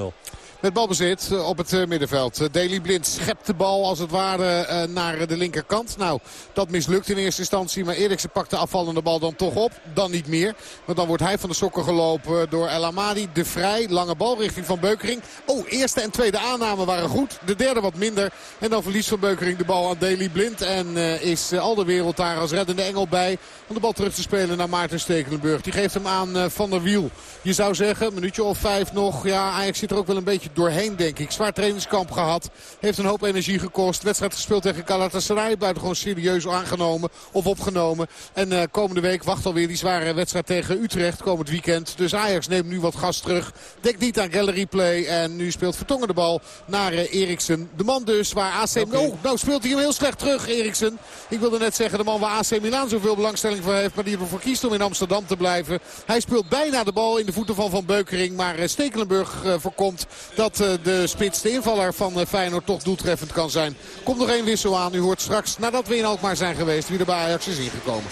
met balbezit op het eh, middenveld. Eh, Daley Blind schept de bal als het ware eh, naar de linkerkant. Nou, dat mislukt in eerste instantie. Maar Eriksen pakt de afvallende bal dan toch op. Dan niet meer. Want dan wordt hij van de sokken gelopen door El Amadi. De vrij, lange bal richting Van Beukering. Oh, eerste en tweede aanname waren goed. De derde wat minder. En dan verliest Van Beukering de bal aan Daley Blind. En is al de wereld daar als reddende engel bij. Om de bal terug te spelen naar Maarten Stekelenburg. Die geeft hem aan Van der Wiel. Je zou zeggen, een minuutje of vijf nog. Ja, Ajax zit er ook wel een beetje doorheen, denk ik. Zwaar trainingskamp gehad. Heeft een hoop energie gekost. Wedstrijd gespeeld tegen Galatasaray. Buitengewoon serieus aangenomen of opgenomen. En uh, komende week wacht alweer die zware wedstrijd tegen Utrecht komend weekend. Dus Ajax neemt nu wat gas terug. Dekt niet aan gallery play. En nu speelt Vertongen de bal naar uh, Eriksen. De man dus waar AC... Okay. Oh, nou speelt hij hem heel slecht terug, Eriksen. Ik wilde net zeggen, de man waar AC Milan zoveel belangstelling voor heeft. Maar die ervoor kiest om in Amsterdam te blijven. Hij speelt bijna de bal in de voeten van Van Beukering. Maar uh, Stekelenburg voorkomt dat de spits, de invaller van Feyenoord, toch doeltreffend kan zijn. Komt nog één wissel aan. U hoort straks, nadat we in Alkmaar zijn geweest, wie er bij Ajax is ingekomen.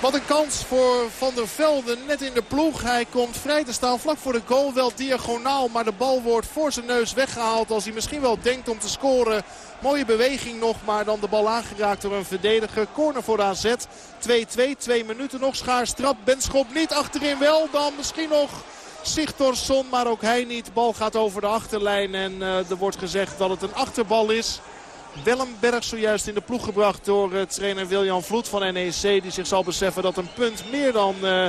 Wat een kans voor Van der Velde net in de ploeg. Hij komt vrij te staan vlak voor de goal. Wel diagonaal, maar de bal wordt voor zijn neus weggehaald. Als hij misschien wel denkt om te scoren. Mooie beweging nog, maar dan de bal aangeraakt door een verdediger. Corner voor AZ. 2-2, twee minuten nog. Schaars trap, Benschop niet. Achterin wel, dan misschien nog... Sigtorsson, maar ook hij niet. Bal gaat over de achterlijn en uh, er wordt gezegd dat het een achterbal is. Wellenberg zojuist in de ploeg gebracht door uh, trainer Wiljan Vloed van NEC. Die zich zal beseffen dat een punt meer dan uh,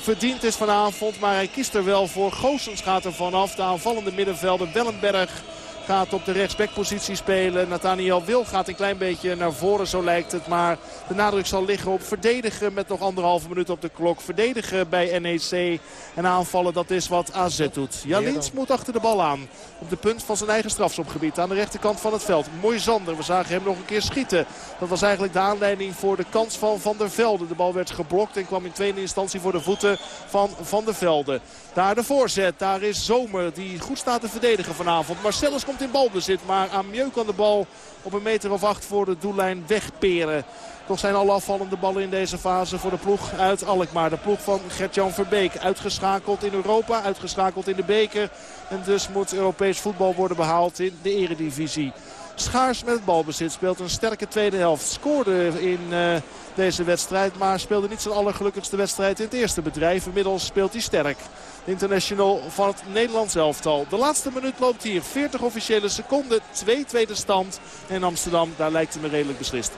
verdiend is vanavond. Maar hij kiest er wel voor. Goossens gaat er vanaf. De aanvallende middenvelder Wellenberg gaat op de rechtsbackpositie spelen. Nathaniel Wil gaat een klein beetje naar voren, zo lijkt het. Maar de nadruk zal liggen op verdedigen met nog anderhalve minuut op de klok. Verdedigen bij NEC en aanvallen, dat is wat AZ doet. Jalins moet achter de bal aan. Op de punt van zijn eigen strafschopgebied aan de rechterkant van het veld. Mooi Zander, we zagen hem nog een keer schieten. Dat was eigenlijk de aanleiding voor de kans van Van der Velde. De bal werd geblokt en kwam in tweede instantie voor de voeten van Van der Velde. Daar de voorzet, daar is Zomer die goed staat te verdedigen vanavond. Marcellus komt komt in balbezit. Maar Amieux kan de bal op een meter of acht voor de doellijn wegperen. Toch zijn alle afvallende ballen in deze fase voor de ploeg uit Alkmaar. De ploeg van Gert-Jan Verbeek. Uitgeschakeld in Europa, uitgeschakeld in de beker. En dus moet Europees voetbal worden behaald in de eredivisie. Schaars met het balbezit. Speelt een sterke tweede helft. Scoorde in uh, deze wedstrijd. Maar speelde niet zijn allergelukkigste wedstrijd in het eerste bedrijf. Inmiddels speelt hij sterk. De international van het Nederlands elftal. De laatste minuut loopt hier. 40 officiële seconden. 2 tweede stand. En Amsterdam, daar lijkt het me redelijk beslist.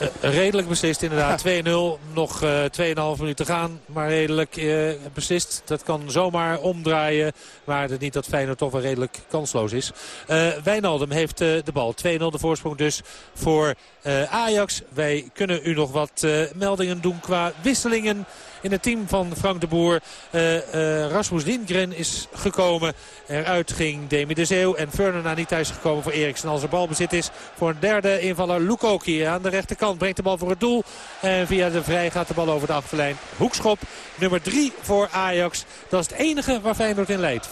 Uh, redelijk beslist inderdaad. <laughs> 2-0. Nog uh, 2,5 minuten gaan. Maar redelijk uh, beslist. Dat kan zomaar omdraaien. Maar het niet dat Feyenoord toch wel redelijk kansloos is. Wijnaldum heeft de bal. 2-0 de voorsprong dus voor Ajax. Wij kunnen u nog wat meldingen doen qua wisselingen in het team van Frank de Boer. Uh, Rasmus Lindgren is gekomen. Eruit ging Demi de Zeeuw. En Fernanda niet thuis gekomen voor Eriksen. Als er balbezit is voor een derde invaller Lukoki aan de rechterkant. Brengt de bal voor het doel. En via de vrij gaat de bal over de achterlijn. Hoekschop nummer 3 voor Ajax. Dat is het enige waar Feyenoord in leidt. 4-3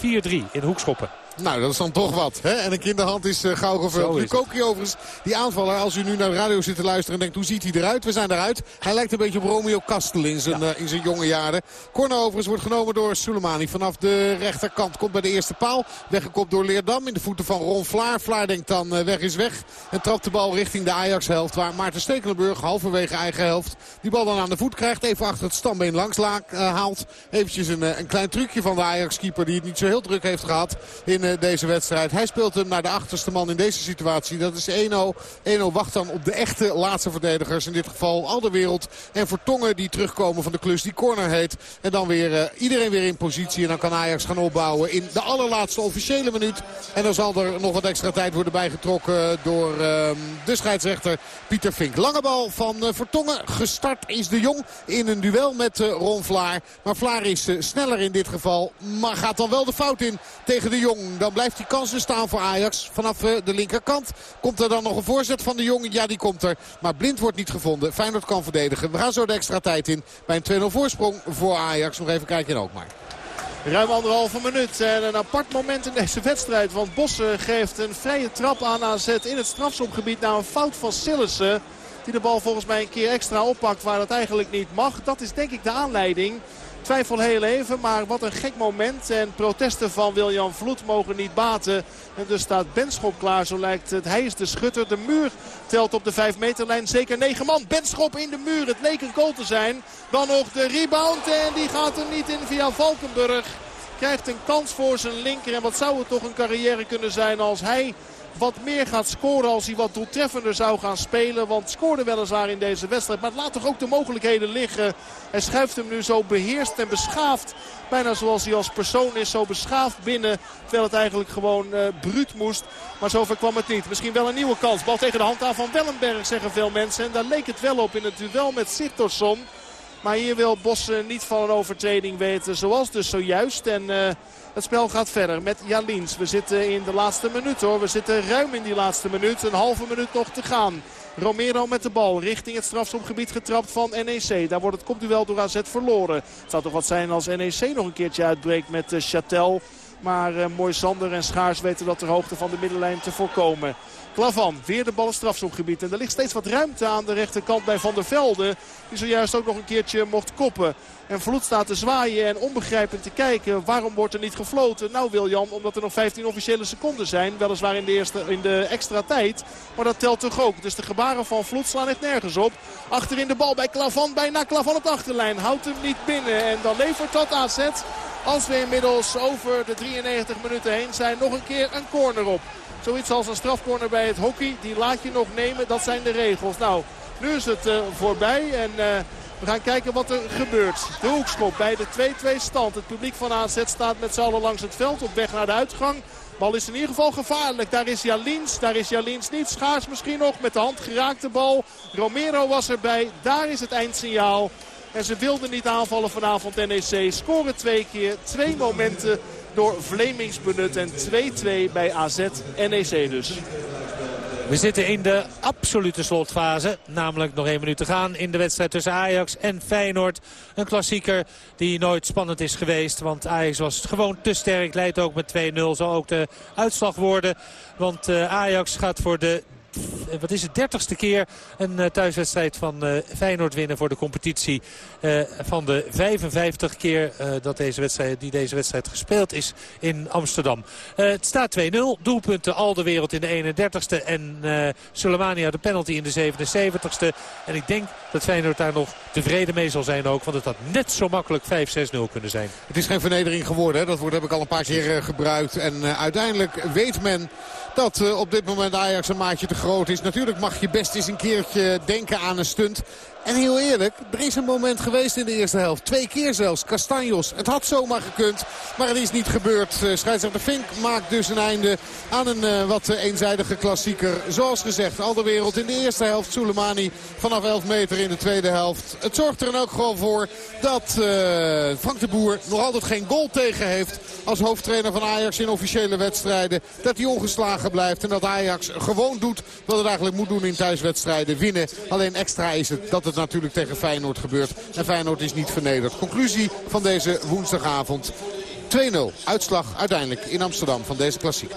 in hoekschoppen. Nou, dat is dan toch wat. Hè? En een kinderhand is uh, gauw gevuld. Nu Koki overigens, die aanvaller, als u nu naar de radio zit te luisteren en denkt hoe ziet hij eruit? We zijn eruit. Hij lijkt een beetje op Romeo Kastel in zijn, ja. uh, in zijn jonge jaren. Corner overigens wordt genomen door Soleimani vanaf de rechterkant. Komt bij de eerste paal. Weggekopt door Leerdam in de voeten van Ron Vlaar. Vlaar denkt dan uh, weg is weg. En trapt de bal richting de Ajax-helft. Waar Maarten Stekelenburg halverwege eigen helft die bal dan aan de voet krijgt. Even achter het stambeen langs haalt. Eventjes een, een klein trucje van de Ajax-keeper die het niet zo heel druk heeft gehad in deze wedstrijd. Hij speelt hem naar de achterste man in deze situatie. Dat is Eno. Eno wacht dan op de echte laatste verdedigers. In dit geval al de wereld. En Vertongen die terugkomen van de klus die corner heet. En dan weer uh, iedereen weer in positie. En dan kan Ajax gaan opbouwen in de allerlaatste officiële minuut. En dan zal er nog wat extra tijd worden bijgetrokken door uh, de scheidsrechter Pieter Vink. Lange bal van uh, Vertongen. Gestart is de Jong in een duel met Ron Vlaar. Maar Vlaar is sneller in dit geval. Maar gaat dan wel de fout in tegen de Jong. Dan blijft die kansen staan voor Ajax. Vanaf de linkerkant komt er dan nog een voorzet van de jongen. Ja, die komt er. Maar Blind wordt niet gevonden. Feyenoord kan verdedigen. We gaan zo de extra tijd in bij een 2-0 voorsprong voor Ajax. Nog even kijken in Alkmaar. Ruim anderhalve minuut en een apart moment in deze wedstrijd. Want Bossen geeft een vrije trap aan AZ in het strafschopgebied na een fout van Sillissen. Die de bal volgens mij een keer extra oppakt waar dat eigenlijk niet mag. Dat is denk ik de aanleiding twijfel heel even, maar wat een gek moment. En protesten van William Vloed mogen niet baten. En dus staat Benschop klaar, zo lijkt het. Hij is de schutter. De muur telt op de 5 meterlijn zeker 9 man. Benschop in de muur, het leek een goal te zijn. Dan nog de rebound en die gaat er niet in via Valkenburg. Krijgt een kans voor zijn linker. En wat zou het toch een carrière kunnen zijn als hij wat meer gaat scoren als hij wat doeltreffender zou gaan spelen. Want scoorde weliswaar in deze wedstrijd. Maar het laat toch ook de mogelijkheden liggen. Hij schuift hem nu zo beheerst en beschaafd. Bijna zoals hij als persoon is. Zo beschaafd binnen. Terwijl het eigenlijk gewoon uh, bruut moest. Maar zover kwam het niet. Misschien wel een nieuwe kans. Bal tegen de hand aan van Wellenberg zeggen veel mensen. En daar leek het wel op in het duel met Sigtorsson. Maar hier wil Bos niet van een overtreding weten. Zoals dus zojuist. En uh, het spel gaat verder met Jalins. We zitten in de laatste minuut hoor. We zitten ruim in die laatste minuut. Een halve minuut nog te gaan. Romero met de bal richting het strafschopgebied getrapt van NEC. Daar wordt het kopduel door AZ verloren. Het zou toch wat zijn als NEC nog een keertje uitbreekt met uh, Chatel. Maar uh, Mooi Sander en Schaars weten dat ter hoogte van de middenlijn te voorkomen. Klavan, weer de bal in strafschopgebied. En er ligt steeds wat ruimte aan de rechterkant bij Van der Velde. Die zojuist ook nog een keertje mocht koppen. En Vloed staat te zwaaien en onbegrijpend te kijken. Waarom wordt er niet gefloten? Nou Wiljan, omdat er nog 15 officiële seconden zijn. Weliswaar in de, eerste, in de extra tijd. Maar dat telt toch ook. Dus de gebaren van Vloed slaan echt nergens op. Achterin de bal bij Klavan. Bijna Klavan op de achterlijn. Houdt hem niet binnen. En dan levert dat AZ. Als we inmiddels over de 93 minuten heen zijn. Nog een keer een corner op. Zoiets als een strafcorner bij het hockey. Die laat je nog nemen. Dat zijn de regels. Nou, nu is het uh, voorbij. En uh, we gaan kijken wat er gebeurt. De hoekschop bij de 2-2 stand. Het publiek van AZ staat met z'n allen langs het veld op weg naar de uitgang. Bal is in ieder geval gevaarlijk. Daar is Jalins. Daar is Jalins niet. Schaars misschien nog met de hand geraakte bal. Romero was erbij. Daar is het eindsignaal. En ze wilden niet aanvallen vanavond NEC. Scoren twee keer. Twee momenten door Vlemings benut. En 2-2 bij AZ NEC dus. We zitten in de absolute slotfase. Namelijk nog één minuut te gaan in de wedstrijd tussen Ajax en Feyenoord. Een klassieker die nooit spannend is geweest. Want Ajax was gewoon te sterk. Leidt ook met 2-0. Zal ook de uitslag worden. Want uh, Ajax gaat voor de wat is het, dertigste keer een uh, thuiswedstrijd van uh, Feyenoord winnen voor de competitie. Uh, van de 55 keer dat deze wedstrijd, die deze wedstrijd gespeeld is in Amsterdam. het staat 2-0. Doelpunten al de wereld in de 31ste en uh, de penalty in de 77ste. En ik denk dat Feyenoord daar nog tevreden mee zal zijn ook. Want het had net zo makkelijk 5-6-0 kunnen zijn. Het is geen vernedering geworden. Dat woord heb ik al een paar keer gebruikt. En uiteindelijk weet men dat uh, op dit moment Ajax een maatje te groot is. Natuurlijk mag je best eens een keertje denken aan een stunt. En heel eerlijk, er is een moment geweest in de eerste helft. Twee keer zelfs, Castanjos. Het had zomaar gekund, maar het is niet gebeurd. Uh, scheidsrechter Fink maakt dus een einde aan een uh, wat eenzijdige klassieker. Zoals gezegd, al de wereld in de eerste helft. Soleimani vanaf 11 meter in de tweede helft. Het zorgt er dan ook gewoon voor dat Frank de Boer nog altijd geen goal tegen heeft. Als hoofdtrainer van Ajax in officiële wedstrijden. Dat hij ongeslagen blijft en dat Ajax gewoon doet wat het eigenlijk moet doen in thuiswedstrijden. Winnen. Alleen extra is het dat het natuurlijk tegen Feyenoord gebeurt. En Feyenoord is niet vernederd. Conclusie van deze woensdagavond. 2-0 uitslag uiteindelijk in Amsterdam van deze klassieker.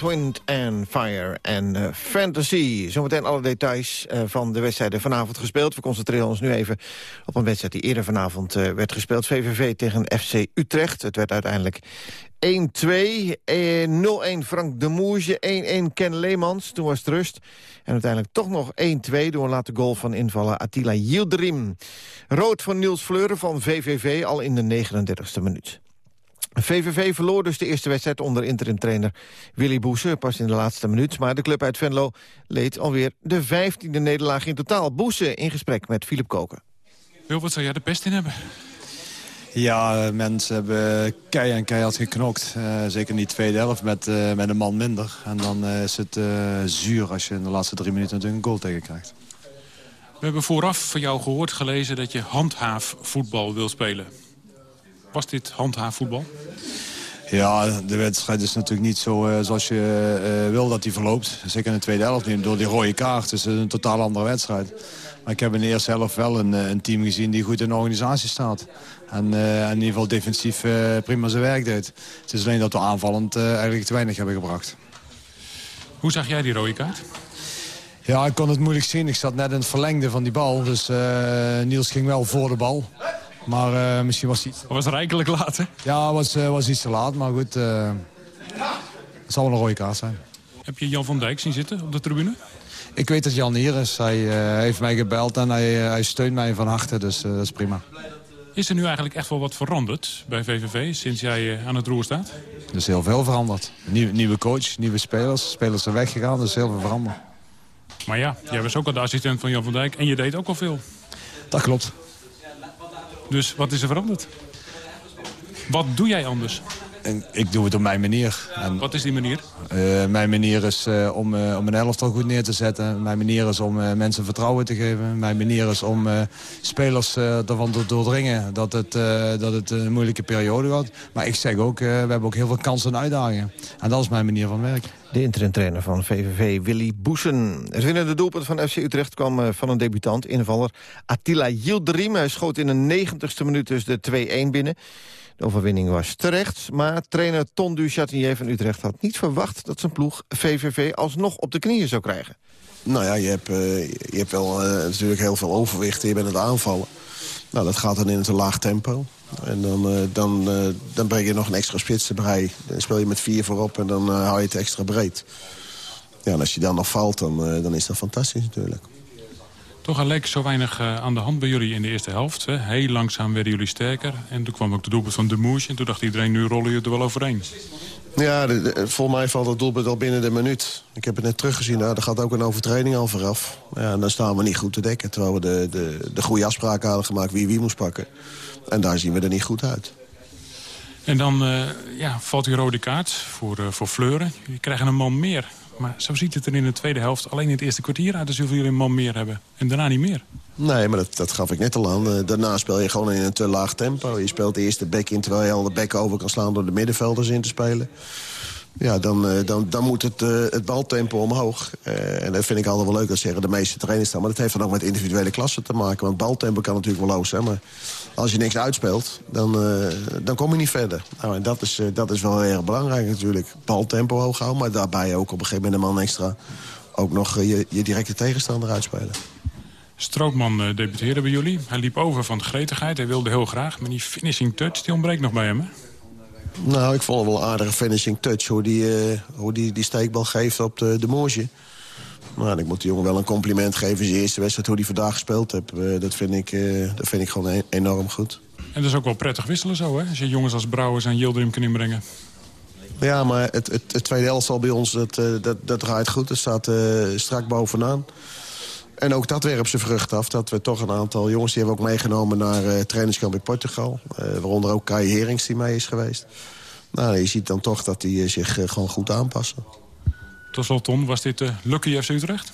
Wind and Fire en uh, Fantasy. Zometeen alle details uh, van de wedstrijden vanavond gespeeld. We concentreren ons nu even op een wedstrijd die eerder vanavond uh, werd gespeeld. VVV tegen FC Utrecht. Het werd uiteindelijk 1-2. 0-1 Frank de Moerje. 1-1 Ken Leemans. Toen was het rust. En uiteindelijk toch nog 1-2 door een late goal van invallen Attila Yildirim. Rood van Niels Fleuren van VVV al in de 39e minuut. VVV verloor dus de eerste wedstrijd onder interim-trainer Willy Boese, pas in de laatste minuut. Maar de club uit Venlo leed alweer de vijftiende nederlaag in totaal. Boese in gesprek met Filip Koken. Wil, wat zou jij de pest in hebben? Ja, mensen hebben kei en keihard geknokt. Uh, zeker niet tweede helft met, uh, met een man minder. En dan uh, is het zuur als je in de laatste drie minuten natuurlijk een goal tegen krijgt. We hebben vooraf van jou gehoord, gelezen dat je handhaafvoetbal wil spelen. Was dit handhaafvoetbal? Ja, de wedstrijd is natuurlijk niet zo uh, zoals je uh, wil dat die verloopt. Zeker in de tweede helft niet. Door die rode kaart is het een totaal andere wedstrijd. Maar ik heb in de eerste helft wel een, een team gezien die goed in de organisatie staat. En uh, in ieder geval defensief prima zijn werk deed. Het is alleen dat we aanvallend eigenlijk te weinig hebben gebracht. Hoe zag jij die rode kaart? Ja, ik kon het moeilijk zien. Ik zat net in het verlengde van die bal. Dus Niels ging wel voor de bal. Maar uh, misschien was het iets... was rijkelijk laat, hè? Ja, was, uh, was iets te laat. Maar goed, uh, het zal wel een rode kaart zijn. Heb je Jan van Dijk zien zitten op de tribune? Ik weet dat Jan hier is. Hij heeft mij gebeld en hij, hij steunt mij van harte. Dus dat is prima. Is er nu eigenlijk echt wel wat veranderd bij VVV sinds jij aan het roer staat? Er is heel veel veranderd. Nieuw, nieuwe coach, nieuwe spelers. Spelers zijn weggegaan, dus heel veel veranderd. Maar ja, jij was ook al de assistent van Jan van Dijk en je deed ook al veel. Dat klopt. Dus wat is er veranderd? Wat doe jij anders? En ik doe het op mijn manier. En, Wat is die manier? Uh, mijn manier is uh, om, uh, om een elftal goed neer te zetten. Mijn manier is om mensen vertrouwen te geven. Mijn manier is om spelers ervan te doordringen dat het, dat het een moeilijke periode gaat. Maar ik zeg ook, we hebben ook heel veel kansen en uitdagingen. En dat is mijn manier van werken. De interim-trainer van VVV, Willy Boesen. Het winnende doelpunt van FC Utrecht kwam van een debutant, invaller Attila Yildirim. Hij schoot in de negentigste minuut dus de 2-1 binnen. De overwinning was terecht, maar trainer Ton du Chatinier van Utrecht had niet verwacht dat zijn ploeg VVV alsnog op de knieën zou krijgen. Nou ja, je hebt, uh, je hebt wel uh, natuurlijk heel veel overwicht. Je bent het aanvallen. Nou, dat gaat dan in het laag tempo. En dan, uh, dan, dan breng je nog een extra spits erbij. Dan speel je met vier voorop en dan hou je het extra breed. Ja, en als je dan nog valt, dan, dan is dat fantastisch natuurlijk. Toch leek zo weinig uh, aan de hand bij jullie in de eerste helft. Hè? Heel langzaam werden jullie sterker. En toen kwam ook de doelpunt van de Moes. En toen dacht iedereen, nu rollen je er wel overheen. Ja, de, de, volgens mij valt het doelpunt al binnen de minuut. Ik heb het net teruggezien. Nou, er gaat ook een overtreding al vooraf. Ja, en dan staan we niet goed te dekken. Terwijl we de, de, de goede afspraken hadden gemaakt wie wie moest pakken. En daar zien we er niet goed uit. En dan uh, ja, valt die rode kaart voor, uh, voor Fleuren. Jullie krijgen een man meer. Maar zo ziet het er in de tweede helft alleen in het eerste kwartier uit... alsof jullie een man meer hebben. En daarna niet meer. Nee, maar dat, dat gaf ik net al aan. Uh, daarna speel je gewoon in een te laag tempo. Je speelt de eerste back in terwijl je al de back over kan slaan... door de middenvelders in te spelen. Ja, dan, dan, dan moet het, uh, het baltempo omhoog. Uh, en dat vind ik altijd wel leuk, dat zeggen de meeste trainers dan. Maar dat heeft dan ook met individuele klassen te maken. Want baltempo kan natuurlijk wel hoog zijn. Maar als je niks uitspeelt, dan, dan kom je niet verder. Nou, en dat is, dat is wel erg belangrijk natuurlijk. Baltempo hoog houden, maar daarbij ook op een gegeven moment een man extra... ook nog je, je directe tegenstander uitspelen. Strootman uh, debuteerde bij jullie. Hij liep over van gretigheid. Hij wilde heel graag. Maar die finishing touch die ontbreekt nog bij hem, hè? Nou, ik vond het wel een aardige finishing touch. Hoe die, uh, hoe die, die steekbal geeft op de, de. Nou, ik moet de jongen wel een compliment geven. Zijn eerste wedstrijd, hoe hij vandaag gespeeld heeft. Uh, dat, vind ik, uh, dat vind ik gewoon e enorm goed. En dat is ook wel prettig wisselen zo, hè? Als je jongens als Brouwers en Yildirim kan inbrengen. Ja, maar het, het, het tweede elftal bij ons, dat, dat, dat draait goed. Het staat strak bovenaan. En ook dat werpt zijn vrucht af. Dat we toch een aantal jongens die hebben ook meegenomen naar uh, trainingskamp in Portugal. Uh, waaronder ook Kai Herings die mee is geweest. Nou, je ziet dan toch dat die uh, zich gewoon goed aanpassen. Tot slot, Ton, was dit Lucky FC Utrecht?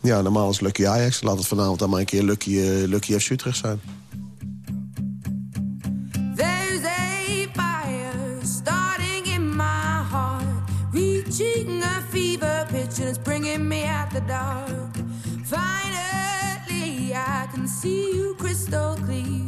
Ja, normaal is Lucky Ajax. Laat het vanavond dan maar een keer Lucky, Lucky FC Utrecht zijn. There's a fire starting in my heart Reaching a fever pitch and it's bringing me out the dark Finally, I can see you crystal clear.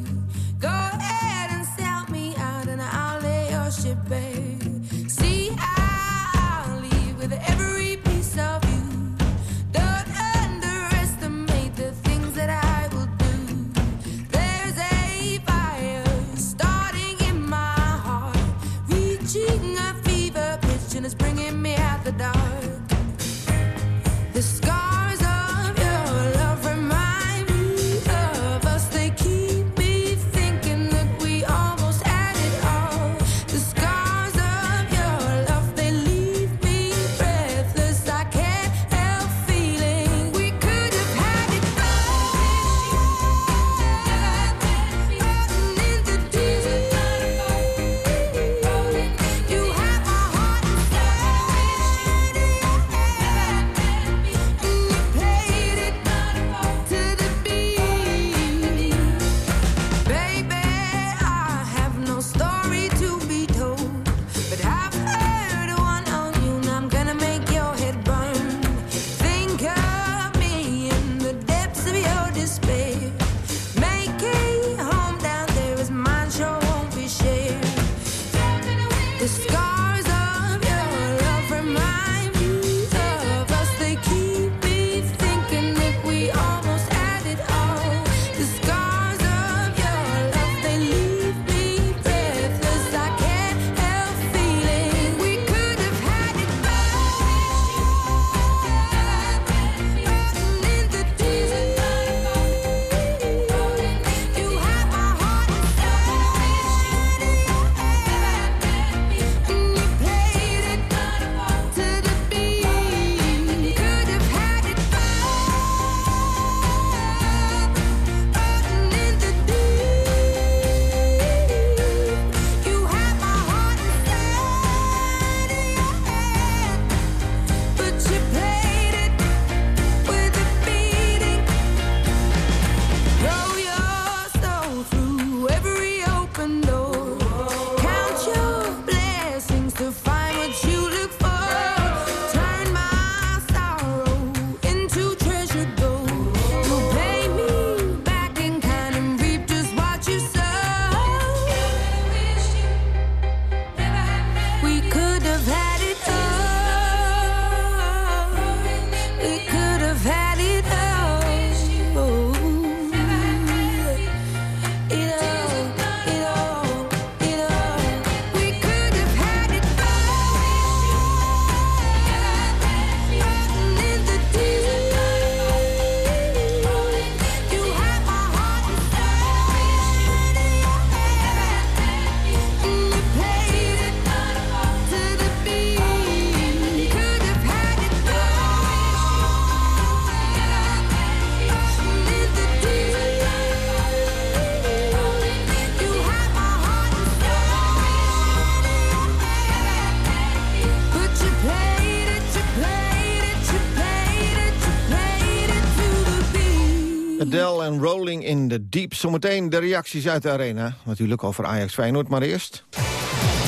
Rolling in the Deep. Zometeen de reacties uit de arena. Natuurlijk over Ajax Feyenoord, maar eerst...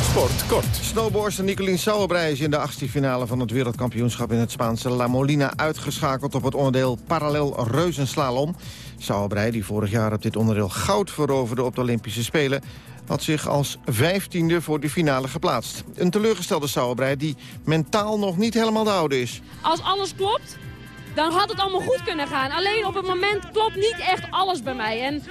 Sport kort. Snowboardster Nicolien Sauerbrei is in de achtste finale van het wereldkampioenschap in het Spaanse La Molina uitgeschakeld op het onderdeel parallel reuzenslalom. Sauerbrei, die vorig jaar op dit onderdeel goud veroverde op de Olympische Spelen, had zich als vijftiende voor de finale geplaatst. Een teleurgestelde Sauerbrei die mentaal nog niet helemaal de oude is. Als alles klopt, dan had het allemaal goed kunnen gaan. Alleen op het moment klopt niet echt alles bij mij. En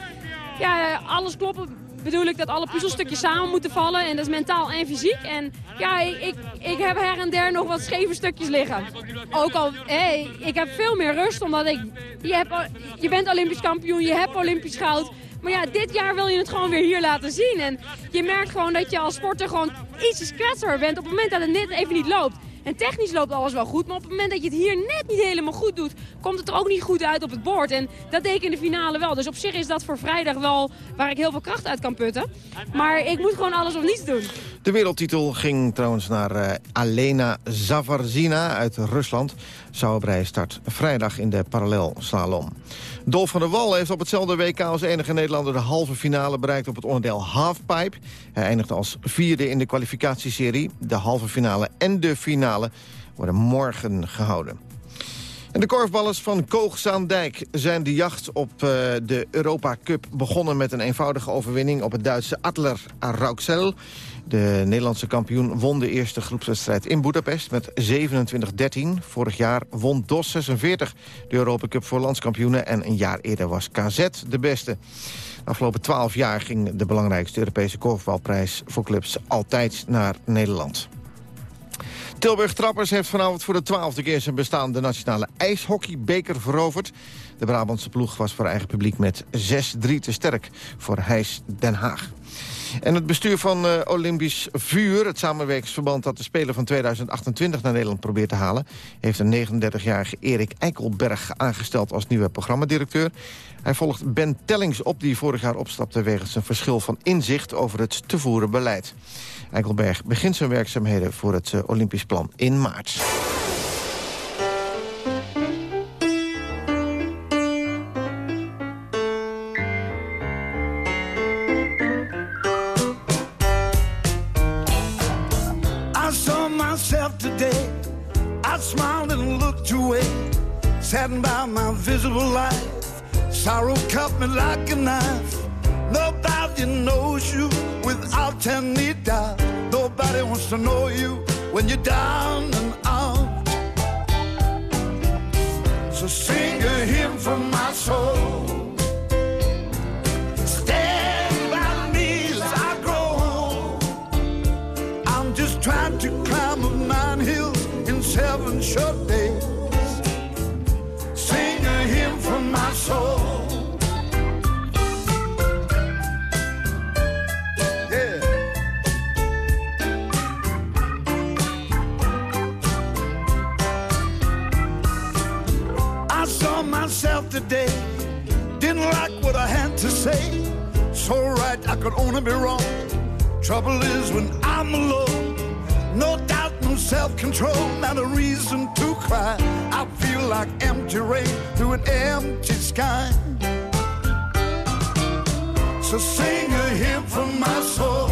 ja, alles kloppen bedoel ik dat alle puzzelstukjes samen moeten vallen. En dat is mentaal en fysiek. En ja, ik, ik heb her en der nog wat scheve stukjes liggen. Ook al, hey, ik heb veel meer rust, omdat ik... Je, hebt, je bent Olympisch kampioen, je hebt Olympisch goud. Maar ja, dit jaar wil je het gewoon weer hier laten zien. En je merkt gewoon dat je als sporter gewoon ietsjes kwetsbaar bent op het moment dat het net even niet loopt. En technisch loopt alles wel goed, maar op het moment dat je het hier net niet helemaal goed doet, komt het er ook niet goed uit op het bord. En dat deed ik in de finale wel. Dus op zich is dat voor vrijdag wel waar ik heel veel kracht uit kan putten. Maar ik moet gewoon alles of niets doen. De wereldtitel ging trouwens naar eh, Alena Zavarzina uit Rusland. Sauerbrei start vrijdag in de parallelslalom. Dolf van der Wal heeft op hetzelfde WK als enige Nederlander... de halve finale bereikt op het onderdeel halfpipe. Hij eindigde als vierde in de kwalificatieserie. De halve finale en de finale worden morgen gehouden. En de korfballers van Koog-Zaandijk zijn de jacht op uh, de Europa Cup begonnen... met een eenvoudige overwinning op het Duitse Adler Rauxel. De Nederlandse kampioen won de eerste groepswedstrijd in Budapest met 27-13. Vorig jaar won DOS 46 de Europa Cup voor landskampioenen... en een jaar eerder was KZ de beste. De afgelopen 12 jaar ging de belangrijkste Europese korfbalprijs voor clubs altijd naar Nederland. Tilburg Trappers heeft vanavond voor de twaalfde keer zijn bestaande nationale ijshockeybeker veroverd. De Brabantse ploeg was voor eigen publiek met 6-3 te sterk voor Heijs Den Haag. En het bestuur van uh, Olympisch Vuur, het samenwerkingsverband dat de Spelen van 2028 naar Nederland probeert te halen, heeft een 39-jarige Erik Eikelberg aangesteld als nieuwe programmadirecteur. Hij volgt Ben Tellings op die vorig jaar opstapte wegens een verschil van inzicht over het te voeren beleid. Eikelberg begint zijn werkzaamheden voor het uh, Olympisch plan in maart. Away, saddened by my visible life. Sorrow cut me like a knife. Nobody knows you without any doubt. Nobody wants to know you when you're down and out. So sing a hymn from my soul. Trying to climb hills in seven short days. From my soul. Yeah. I saw myself today, didn't like what I had to say. So right, I could only be wrong. Trouble is when I'm alone, no doubt, self-control, not a reason to cry. I feel like empty rain through an empty sky. So sing a hymn from my soul.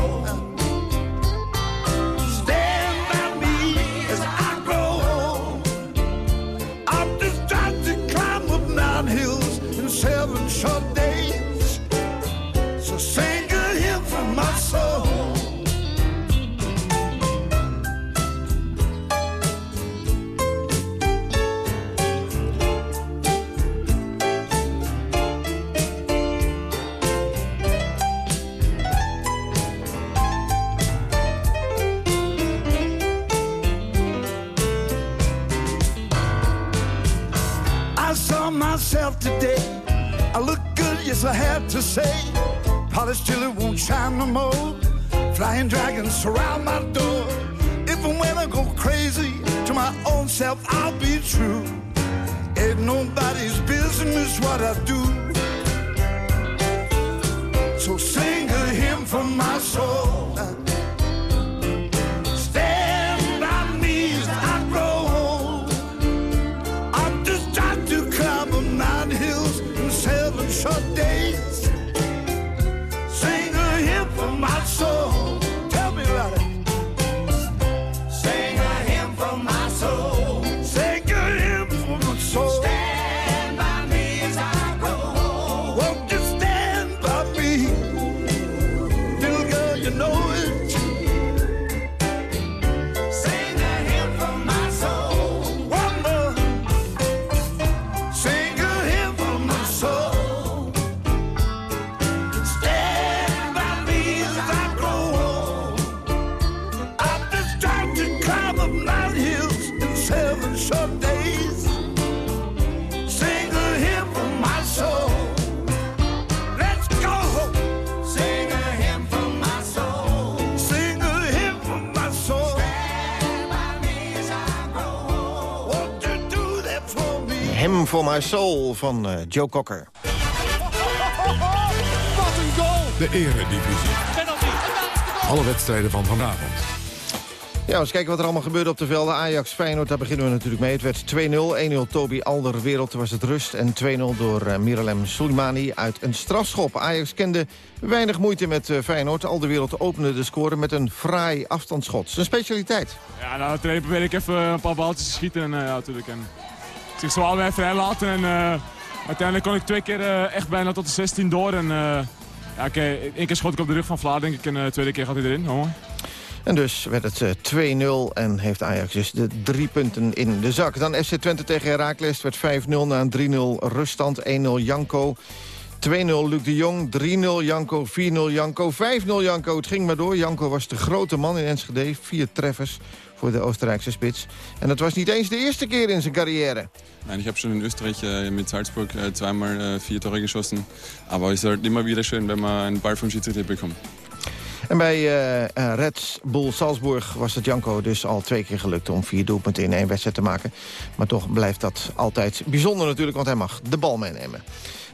Today. I look good, yes, I have to say. Polished till it won't shine no more. Flying dragons surround my door. Even when I go crazy, to my own self, I'll be true. Ain't nobody's business what I do. So sing a hymn from my soul. My soul van eh, Joe Cocker. Wat een goal! De eredivisie. Alle wedstrijden van vanavond. Ja, eens kijken wat er allemaal gebeurde op de velden. Ajax Feyenoord, daar beginnen we natuurlijk mee. Het werd 2-0. 1-0 Toby Alder Wereld was het rust. En 2-0 door eh, Miralem Soleimani uit een strafschop. Ajax kende weinig moeite met eh, Feyenoord. Alder Wereld opende de score met een fraai afstandsschot. Zijn specialiteit. Ja, nou, trainen probeer ik even een paar balletjes te schieten. En, eh, ja, natuurlijk. En zich zo allebei vrij laten. En eh, uiteindelijk kon ik twee keer eh, echt bijna tot de 16 door. En eh, ja, oké, één keer schoot ik op de rug van Vlaar, denk ik. En de tweede keer gaat hij erin. En dus werd het eh, 2-0 en heeft Ajax dus de drie punten in de zak. Dan FC Twente tegen Heracles. Het werd 5-0 na een 3-0 ruststand. 1-0 Janko. 2-0 Luc de Jong, 3-0 Janko, 4-0 Janko, 5-0 Janko. Het ging maar door. Janko was de grote man in Enschede. Vier treffers voor de Oostenrijkse spits. En dat was niet eens de eerste keer in zijn carrière. Nein, ich habe schon in Österreich äh, mit Salzburg äh, zweimal äh, vier Tore geschossen. Aber es ist halt immer wieder schön, wenn man einen Ball vom Schiedsrichter bekommt. En bij eh, Red Bull Salzburg was het Janko dus al twee keer gelukt... om vier doelpunten in één wedstrijd te maken. Maar toch blijft dat altijd bijzonder natuurlijk... want hij mag de bal meenemen.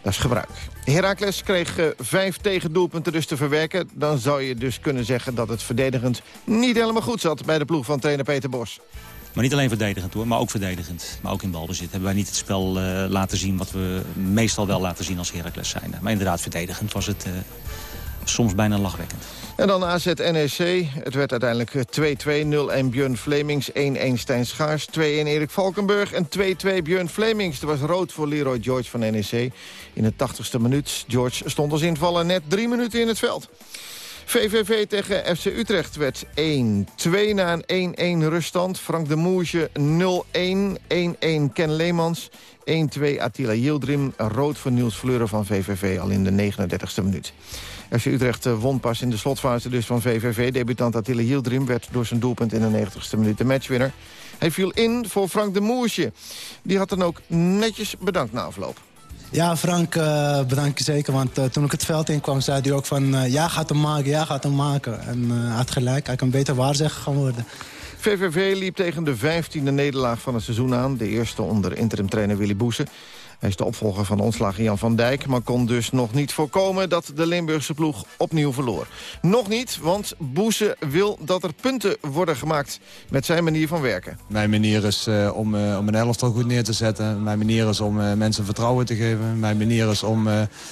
Dat is gebruik. Heracles kreeg eh, vijf tegendoelpunten dus te verwerken. Dan zou je dus kunnen zeggen dat het verdedigend niet helemaal goed zat... bij de ploeg van trainer Peter Bos. Maar niet alleen verdedigend hoor, maar ook verdedigend. Maar ook in balbezit hebben wij niet het spel laten zien... wat we meestal wel laten zien als Heracles zijn. Maar inderdaad, verdedigend was het, soms bijna lachwekkend. En dan AZ NEC. Het werd uiteindelijk 2-2, 0-1 Björn Flemings, 1-1 Stijn Schaars, 2-1 Erik Valkenburg en 2-2 Björn Flemings. Er was rood voor Leroy George van NEC in de 80ste minuut. George stond als invaller net drie minuten in het veld. VVV tegen FC Utrecht werd 1-2 na een 1-1 ruststand. Frank de Moesje 0-1, 1-1 Ken Leemans, 1-2 Attila Yildirim. Rood voor Niels Fleuren van VVV al in de 39ste minuut. FC Utrecht eh, won pas in de slotfase dus van VVV. Debutant Attila Yildirim werd door zijn doelpunt in de 90ste minuut de matchwinner. Hij viel in voor Frank de Moesje. Die had dan ook netjes bedankt na afloop. Ja, Frank, eh, bedankt je zeker. Want eh, toen ik het veld in kwam, zei hij ook van... ja, gaat hem maken, ja, gaat hem maken. En hij had gelijk, hij kan beter waarzegger gaan worden. VVV liep tegen de 15e nederlaag van het seizoen aan. De eerste onder interimtrainer Willy Boesen. Hij is de opvolger van ontslagen Jan van Dijk... maar kon dus nog niet voorkomen dat de Limburgse ploeg opnieuw verloor. Nog niet, want Boesen wil dat er punten worden gemaakt... met zijn manier van werken. Mijn manier is eh, om, eh, om een elftal goed neer te zetten. Mijn manier is om eh, mensen vertrouwen te geven. Mijn manier is om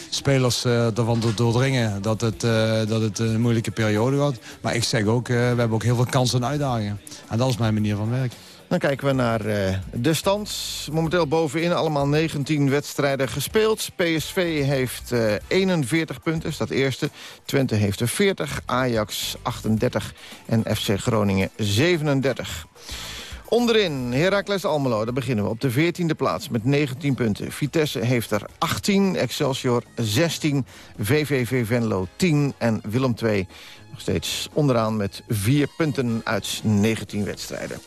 spelers ervan te doordringen dat het, dat het een moeilijke periode wordt. Maar ik zeg ook, we hebben ook heel veel kansen en uitdagingen. En dat is mijn manier van werken. Dan kijken we naar eh, de stand. Momenteel bovenin allemaal 19 wedstrijden gespeeld. PSV heeft eh, 41 punten, staat eerste. Twente heeft er 40, Ajax 38 en FC Groningen 37. Onderin, Heracles Almelo, daar beginnen we op de 14e plaats met 19 punten. Vitesse heeft er 18, Excelsior 16, VVV Venlo 10 en Willem II nog steeds onderaan met 4 punten uit 19 wedstrijden.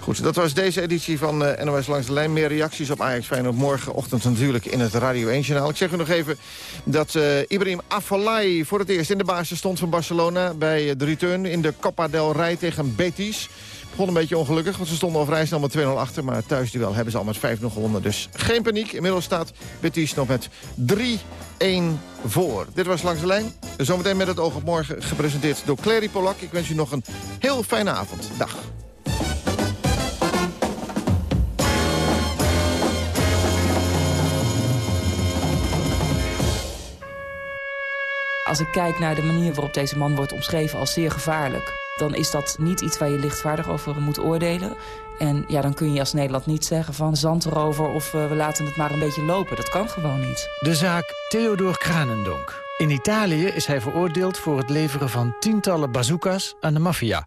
Goed, dat was deze editie van eh, NOS Langs de Lijn. Meer reacties op Ajax Feyenoord morgenochtend natuurlijk in het Radio 1-journaal. Ik zeg u nog even dat eh, Ibrahim Afellay voor het eerst in de basis stond van Barcelona... bij eh, de return in de Copa del Rey tegen Betis. Begon een beetje ongelukkig, want ze stonden al vrij snel met 2-0 achter. Maar thuisduel hebben ze al met 5-0 gewonnen. Dus geen paniek. Inmiddels staat Betis nog met 3-1 voor. Dit was Langs de Lijn. Zometeen met het oog op morgen gepresenteerd door Clary Polak. Ik wens u nog een heel fijne avond. Dag. Als ik kijk naar de manier waarop deze man wordt omschreven als zeer gevaarlijk... dan is dat niet iets waar je lichtvaardig over moet oordelen. En ja, dan kun je als Nederland niet zeggen van zand erover... of eh, we laten het maar een beetje lopen. Dat kan gewoon niet. De zaak Theodor Kranendonk. In Italië is hij veroordeeld voor het leveren van tientallen bazooka's aan de maffia.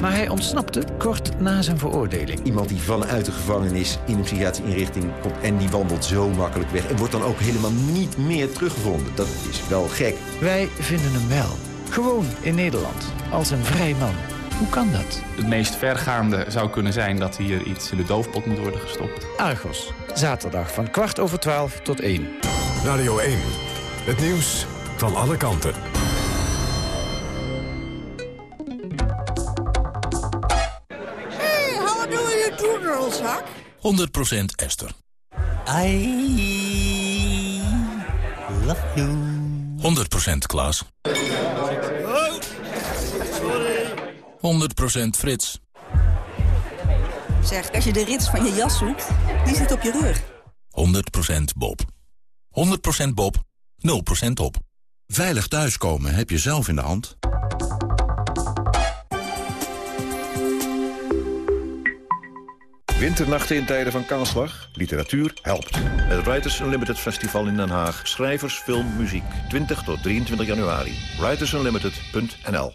Maar hij ontsnapte kort na zijn veroordeling. Iemand die vanuit de gevangenis in een psychiatrische inrichting komt... en die wandelt zo makkelijk weg en wordt dan ook helemaal niet meer teruggevonden. Dat is wel gek. Wij vinden hem wel. Gewoon in Nederland. Als een vrij man. Hoe kan dat? Het meest vergaande zou kunnen zijn dat hier iets in de doofpot moet worden gestopt. Argos. Zaterdag van kwart over twaalf tot één. Radio 1. Het nieuws van alle kanten. Hey, how do you do, girls, huh? 100% Esther. I love you. 100% Klaas. 100% Frits. Zeg, als je de rits van je jas zoekt, die zit op je rug. 100% Bob. 100% Bob. 0% op. Veilig thuiskomen heb je zelf in de hand. Winternachten in tijden van kaalslag? Literatuur helpt. Het Writers Unlimited Festival in Den Haag. Schrijvers, film, muziek. 20 tot 23 januari. Writersunlimited.nl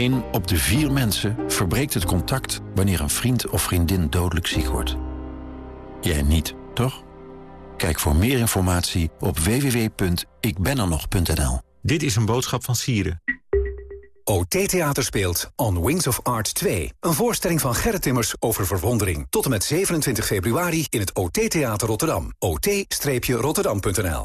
Eén op de vier mensen verbreekt het contact... wanneer een vriend of vriendin dodelijk ziek wordt. Jij niet, toch? Kijk voor meer informatie op www.ikbenernog.nl. Dit is een boodschap van Sieren. OT Theater speelt On Wings of Art 2. Een voorstelling van Gerrit Timmers over verwondering. Tot en met 27 februari in het OT Theater Rotterdam. ot-rotterdam.nl